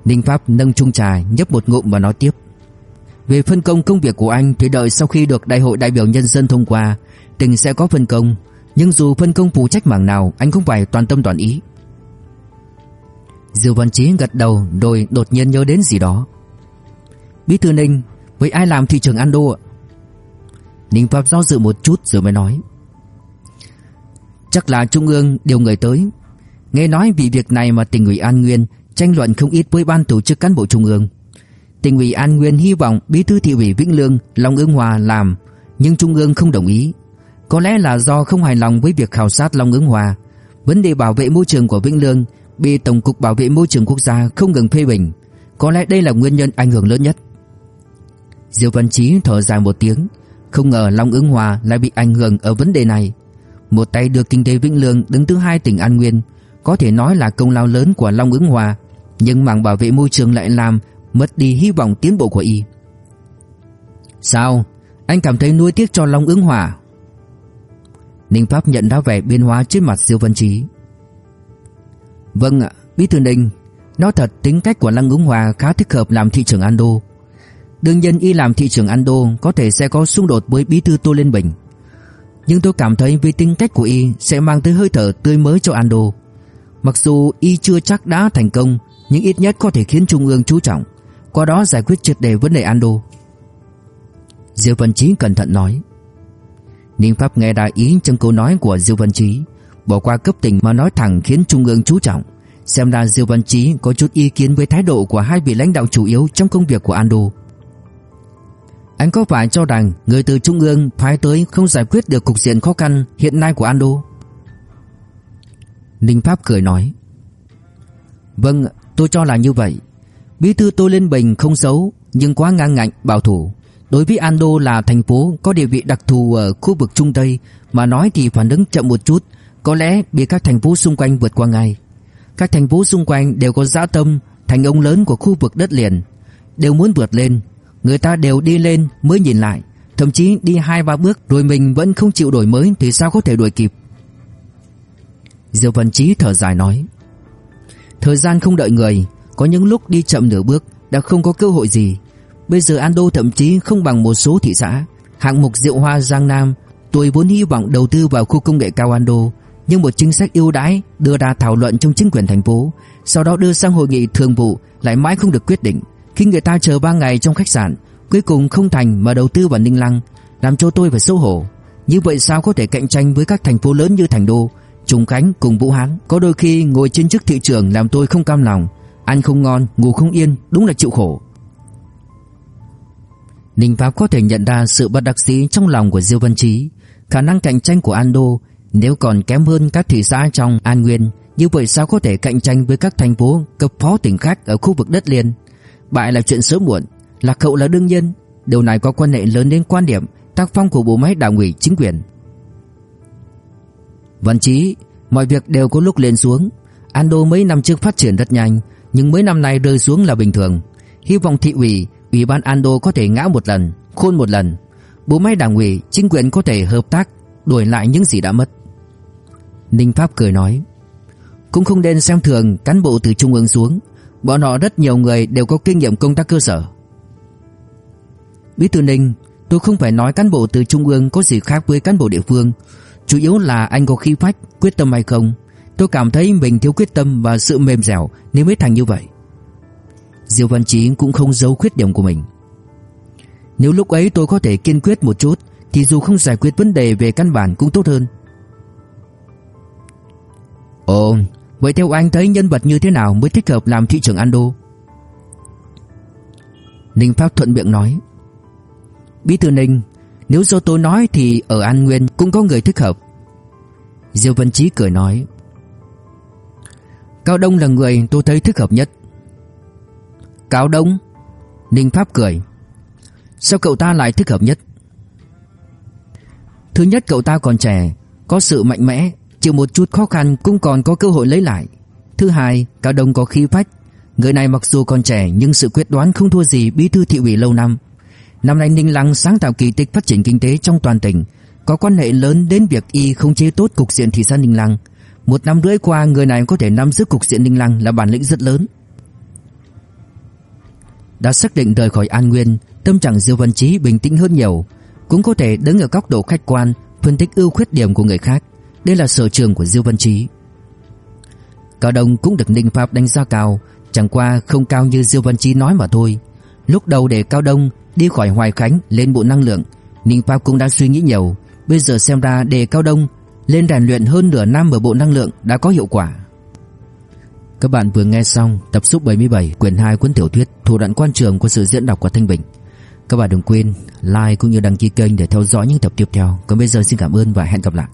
Ninh Pháp nâng chung trà nhấp một ngụm và nói tiếp. Về phân công công việc của anh Thì đợi sau khi được đại hội đại biểu nhân dân thông qua Tỉnh sẽ có phân công. Nhưng dù phân công phụ trách mảng nào Anh cũng phải toàn tâm toàn ý. Diêu Văn Chí gật đầu rồi đột nhiên nhớ đến gì đó. Bí thư Ninh, Với ai làm thị trường Ando ạ? Ninh Pháp do dự một chút rồi mới nói. Chắc là Trung ương điều người tới. Nghe nói vì việc này mà tỉnh ủy An Nguyên tranh luận không ít với ban tổ chức cán bộ Trung ương. Tỉnh ủy An Nguyên hy vọng bí thư thị ủy Vĩnh Lương, Long Ứng Hòa làm, Nhưng Trung ương không đồng ý. Có lẽ là do không hài lòng với việc khảo sát Long Ứng Hòa. Vấn đề bảo vệ môi trường của Vĩnh Lương Bị Tổng cục Bảo vệ Môi trường Quốc gia không ngừng phê bình. Có lẽ đây là nguyên nhân ảnh hưởng lớn nhất. Diêu Văn Chí thở dài một tiếng. Không ngờ Long Ứng Hòa lại bị ảnh hưởng ở vấn đề này. Một tay đưa kinh tế Vĩnh Lương đứng thứ hai tỉnh An Nguyên có thể nói là công lao lớn của Long Ứng Hòa, Nhưng mảng bảo vệ môi trường lại làm Mất đi hy vọng tiến bộ của y. Sao? Anh cảm thấy nuối tiếc cho Long Ứng Hòa? Ninh Pháp nhận ra vẻ biến hóa trên mặt Diêu Văn Chí Vâng ạ, Bí thư Ninh, Nói thật tính cách của Lăng Ứng Hòa khá thích hợp làm thị trưởng Ando Đương nhiên y làm thị trưởng Ando Có thể sẽ có xung đột với bí thư Tô Liên Bình. Nhưng tôi cảm thấy vì tính cách của y Sẽ mang tới hơi thở tươi mới cho Ando Mặc dù y chưa chắc đã thành công, Nhưng ít nhất có thể khiến Trung ương chú trọng, Qua đó giải quyết triệt đề vấn đề Ando. Diêu Văn Chí cẩn thận nói Ninh Pháp nghe đại ý trong câu nói của Diêu Văn Chí, Bỏ qua cấp tỉnh mà nói thẳng khiến Trung ương chú trọng. Xem ra Diêu Văn Chí có chút ý kiến với thái độ của hai vị lãnh đạo chủ yếu trong công việc của Ando. Anh có phải cho rằng người từ Trung ương phái tới không giải quyết được cục diện khó khăn hiện nay của Ando? Ninh Pháp cười nói Vâng, tôi cho là như vậy Bí thư Tô Liên Bình không xấu nhưng quá ngang ngạnh, bảo thủ Đối với Ando là thành phố có địa vị đặc thù ở khu vực Trung Tây mà nói thì phản ứng chậm một chút, có lẽ bị các thành phố xung quanh vượt qua ngay. Các thành phố xung quanh đều có dã tâm, thành ông lớn của khu vực đất liền, đều muốn vượt lên, người ta đều đi lên mới nhìn lại, thậm chí đi hai ba bước rồi mình vẫn không chịu đổi mới thì sao có thể đuổi kịp. Diêu Văn Chí thở dài nói: Thời gian không đợi người, có những lúc đi chậm nửa bước đã không có cơ hội gì. Bây giờ Ando thậm chí không bằng một số thị xã. Hạng mục rượu hoa Giang Nam, tôi vốn hy vọng đầu tư vào khu công nghệ cao Ando, nhưng một chính sách ưu đãi đưa ra thảo luận trong chính quyền thành phố, sau đó đưa sang hội nghị thường vụ lại mãi không được quyết định. Khi người ta chờ 3 ngày trong khách sạn, cuối cùng không thành mà đầu tư vào Ninh Lăng, làm cho tôi phải xấu hổ. Như vậy sao có thể cạnh tranh với các thành phố lớn như Thành Đô, Trung Khánh cùng Vũ Hán? Có đôi khi ngồi trên chức thị trưởng làm tôi không cam lòng, ăn không ngon, ngủ không yên, đúng là chịu khổ. Ninh Pháp có thể nhận ra sự bất đắc dĩ trong lòng của Diêu Văn Chí, khả năng cạnh tranh của Ando nếu còn kém hơn các thị xã trong An Nguyên, như vậy sao có thể cạnh tranh với các thành phố cấp phó tỉnh khác ở khu vực đất liền? Bại là chuyện sớm muộn, lạc hậu là đương nhiên, điều này có quan hệ lớn đến quan điểm tác phong của bộ máy đảng ủy chính quyền. Văn Chí, mọi việc đều có lúc lên xuống, Ando mấy năm trước phát triển rất nhanh, nhưng mấy năm nay rơi xuống là bình thường. Hy vọng thị ủy Ủy ban Ando có thể ngã một lần, khôn một lần. Bộ máy đảng ủy, chính quyền có thể hợp tác, đổi lại những gì đã mất. Ninh Pháp cười nói, cũng không nên xem thường cán bộ từ trung ương xuống, bọn họ rất nhiều người đều có kinh nghiệm công tác cơ sở. Bí thư Ninh, tôi không phải nói cán bộ từ trung ương có gì khác với cán bộ địa phương, chủ yếu là anh có khí phách, quyết tâm hay không. Tôi cảm thấy mình thiếu quyết tâm và sự mềm dẻo nếu mới thành như vậy. Diêu Văn Chí cũng không giấu khuyết điểm của mình. Nếu lúc ấy tôi có thể kiên quyết một chút thì dù không giải quyết vấn đề về căn bản cũng tốt hơn. Ồ, vậy theo anh thấy nhân vật như thế nào mới thích hợp làm thị trưởng Ando? Ninh Pháp thuận miệng nói. Bí thư Ninh, nếu do tôi nói thì ở An Nguyên cũng có người thích hợp. Diêu Văn Chí cười nói. Cao Đông là người tôi thấy thích hợp nhất. Cao Đông Ninh Pháp cười, Sao cậu ta lại thích hợp nhất Thứ nhất, cậu ta còn trẻ, Có sự mạnh mẽ, Chịu một chút khó khăn cũng còn có cơ hội lấy lại Thứ hai, Cao Đông có khí phách, Người này mặc dù còn trẻ nhưng sự quyết đoán không thua gì bí thư thị ủy lâu năm Năm nay Ninh Lăng sáng tạo kỳ tích phát triển kinh tế trong toàn tỉnh có quan hệ lớn đến việc y không chế tốt cục diện thị xã Ninh Lăng Một năm rưỡi qua người này có thể nắm giữ cục diện Ninh Lăng là bản lĩnh rất lớn đã xác định rời khỏi An Nguyên, tâm trạng Diêu Văn Chí bình tĩnh hơn nhiều, cũng có thể đứng ở góc độ khách quan, phân tích ưu khuyết điểm của người khác. Đây là sở trường của Diêu Văn Chí. Cao Đông cũng được Ninh Pháp đánh giá cao, chẳng qua không cao như Diêu Văn Chí nói mà thôi. Lúc đầu để Cao Đông đi khỏi Hoài Khánh lên bộ năng lượng, Ninh Pháp cũng đã suy nghĩ nhiều, bây giờ xem ra đề cao đông, lên rèn luyện hơn nửa năm ở bộ năng lượng đã có hiệu quả. Các bạn vừa nghe xong tập số 77 quyển 2 cuốn tiểu thuyết Thủ đoạn quan trường của sự diễn đọc của Thanh Bình. Các bạn đừng quên like cũng như đăng ký kênh để theo dõi những tập tiếp theo. Còn bây giờ xin cảm ơn và hẹn gặp lại.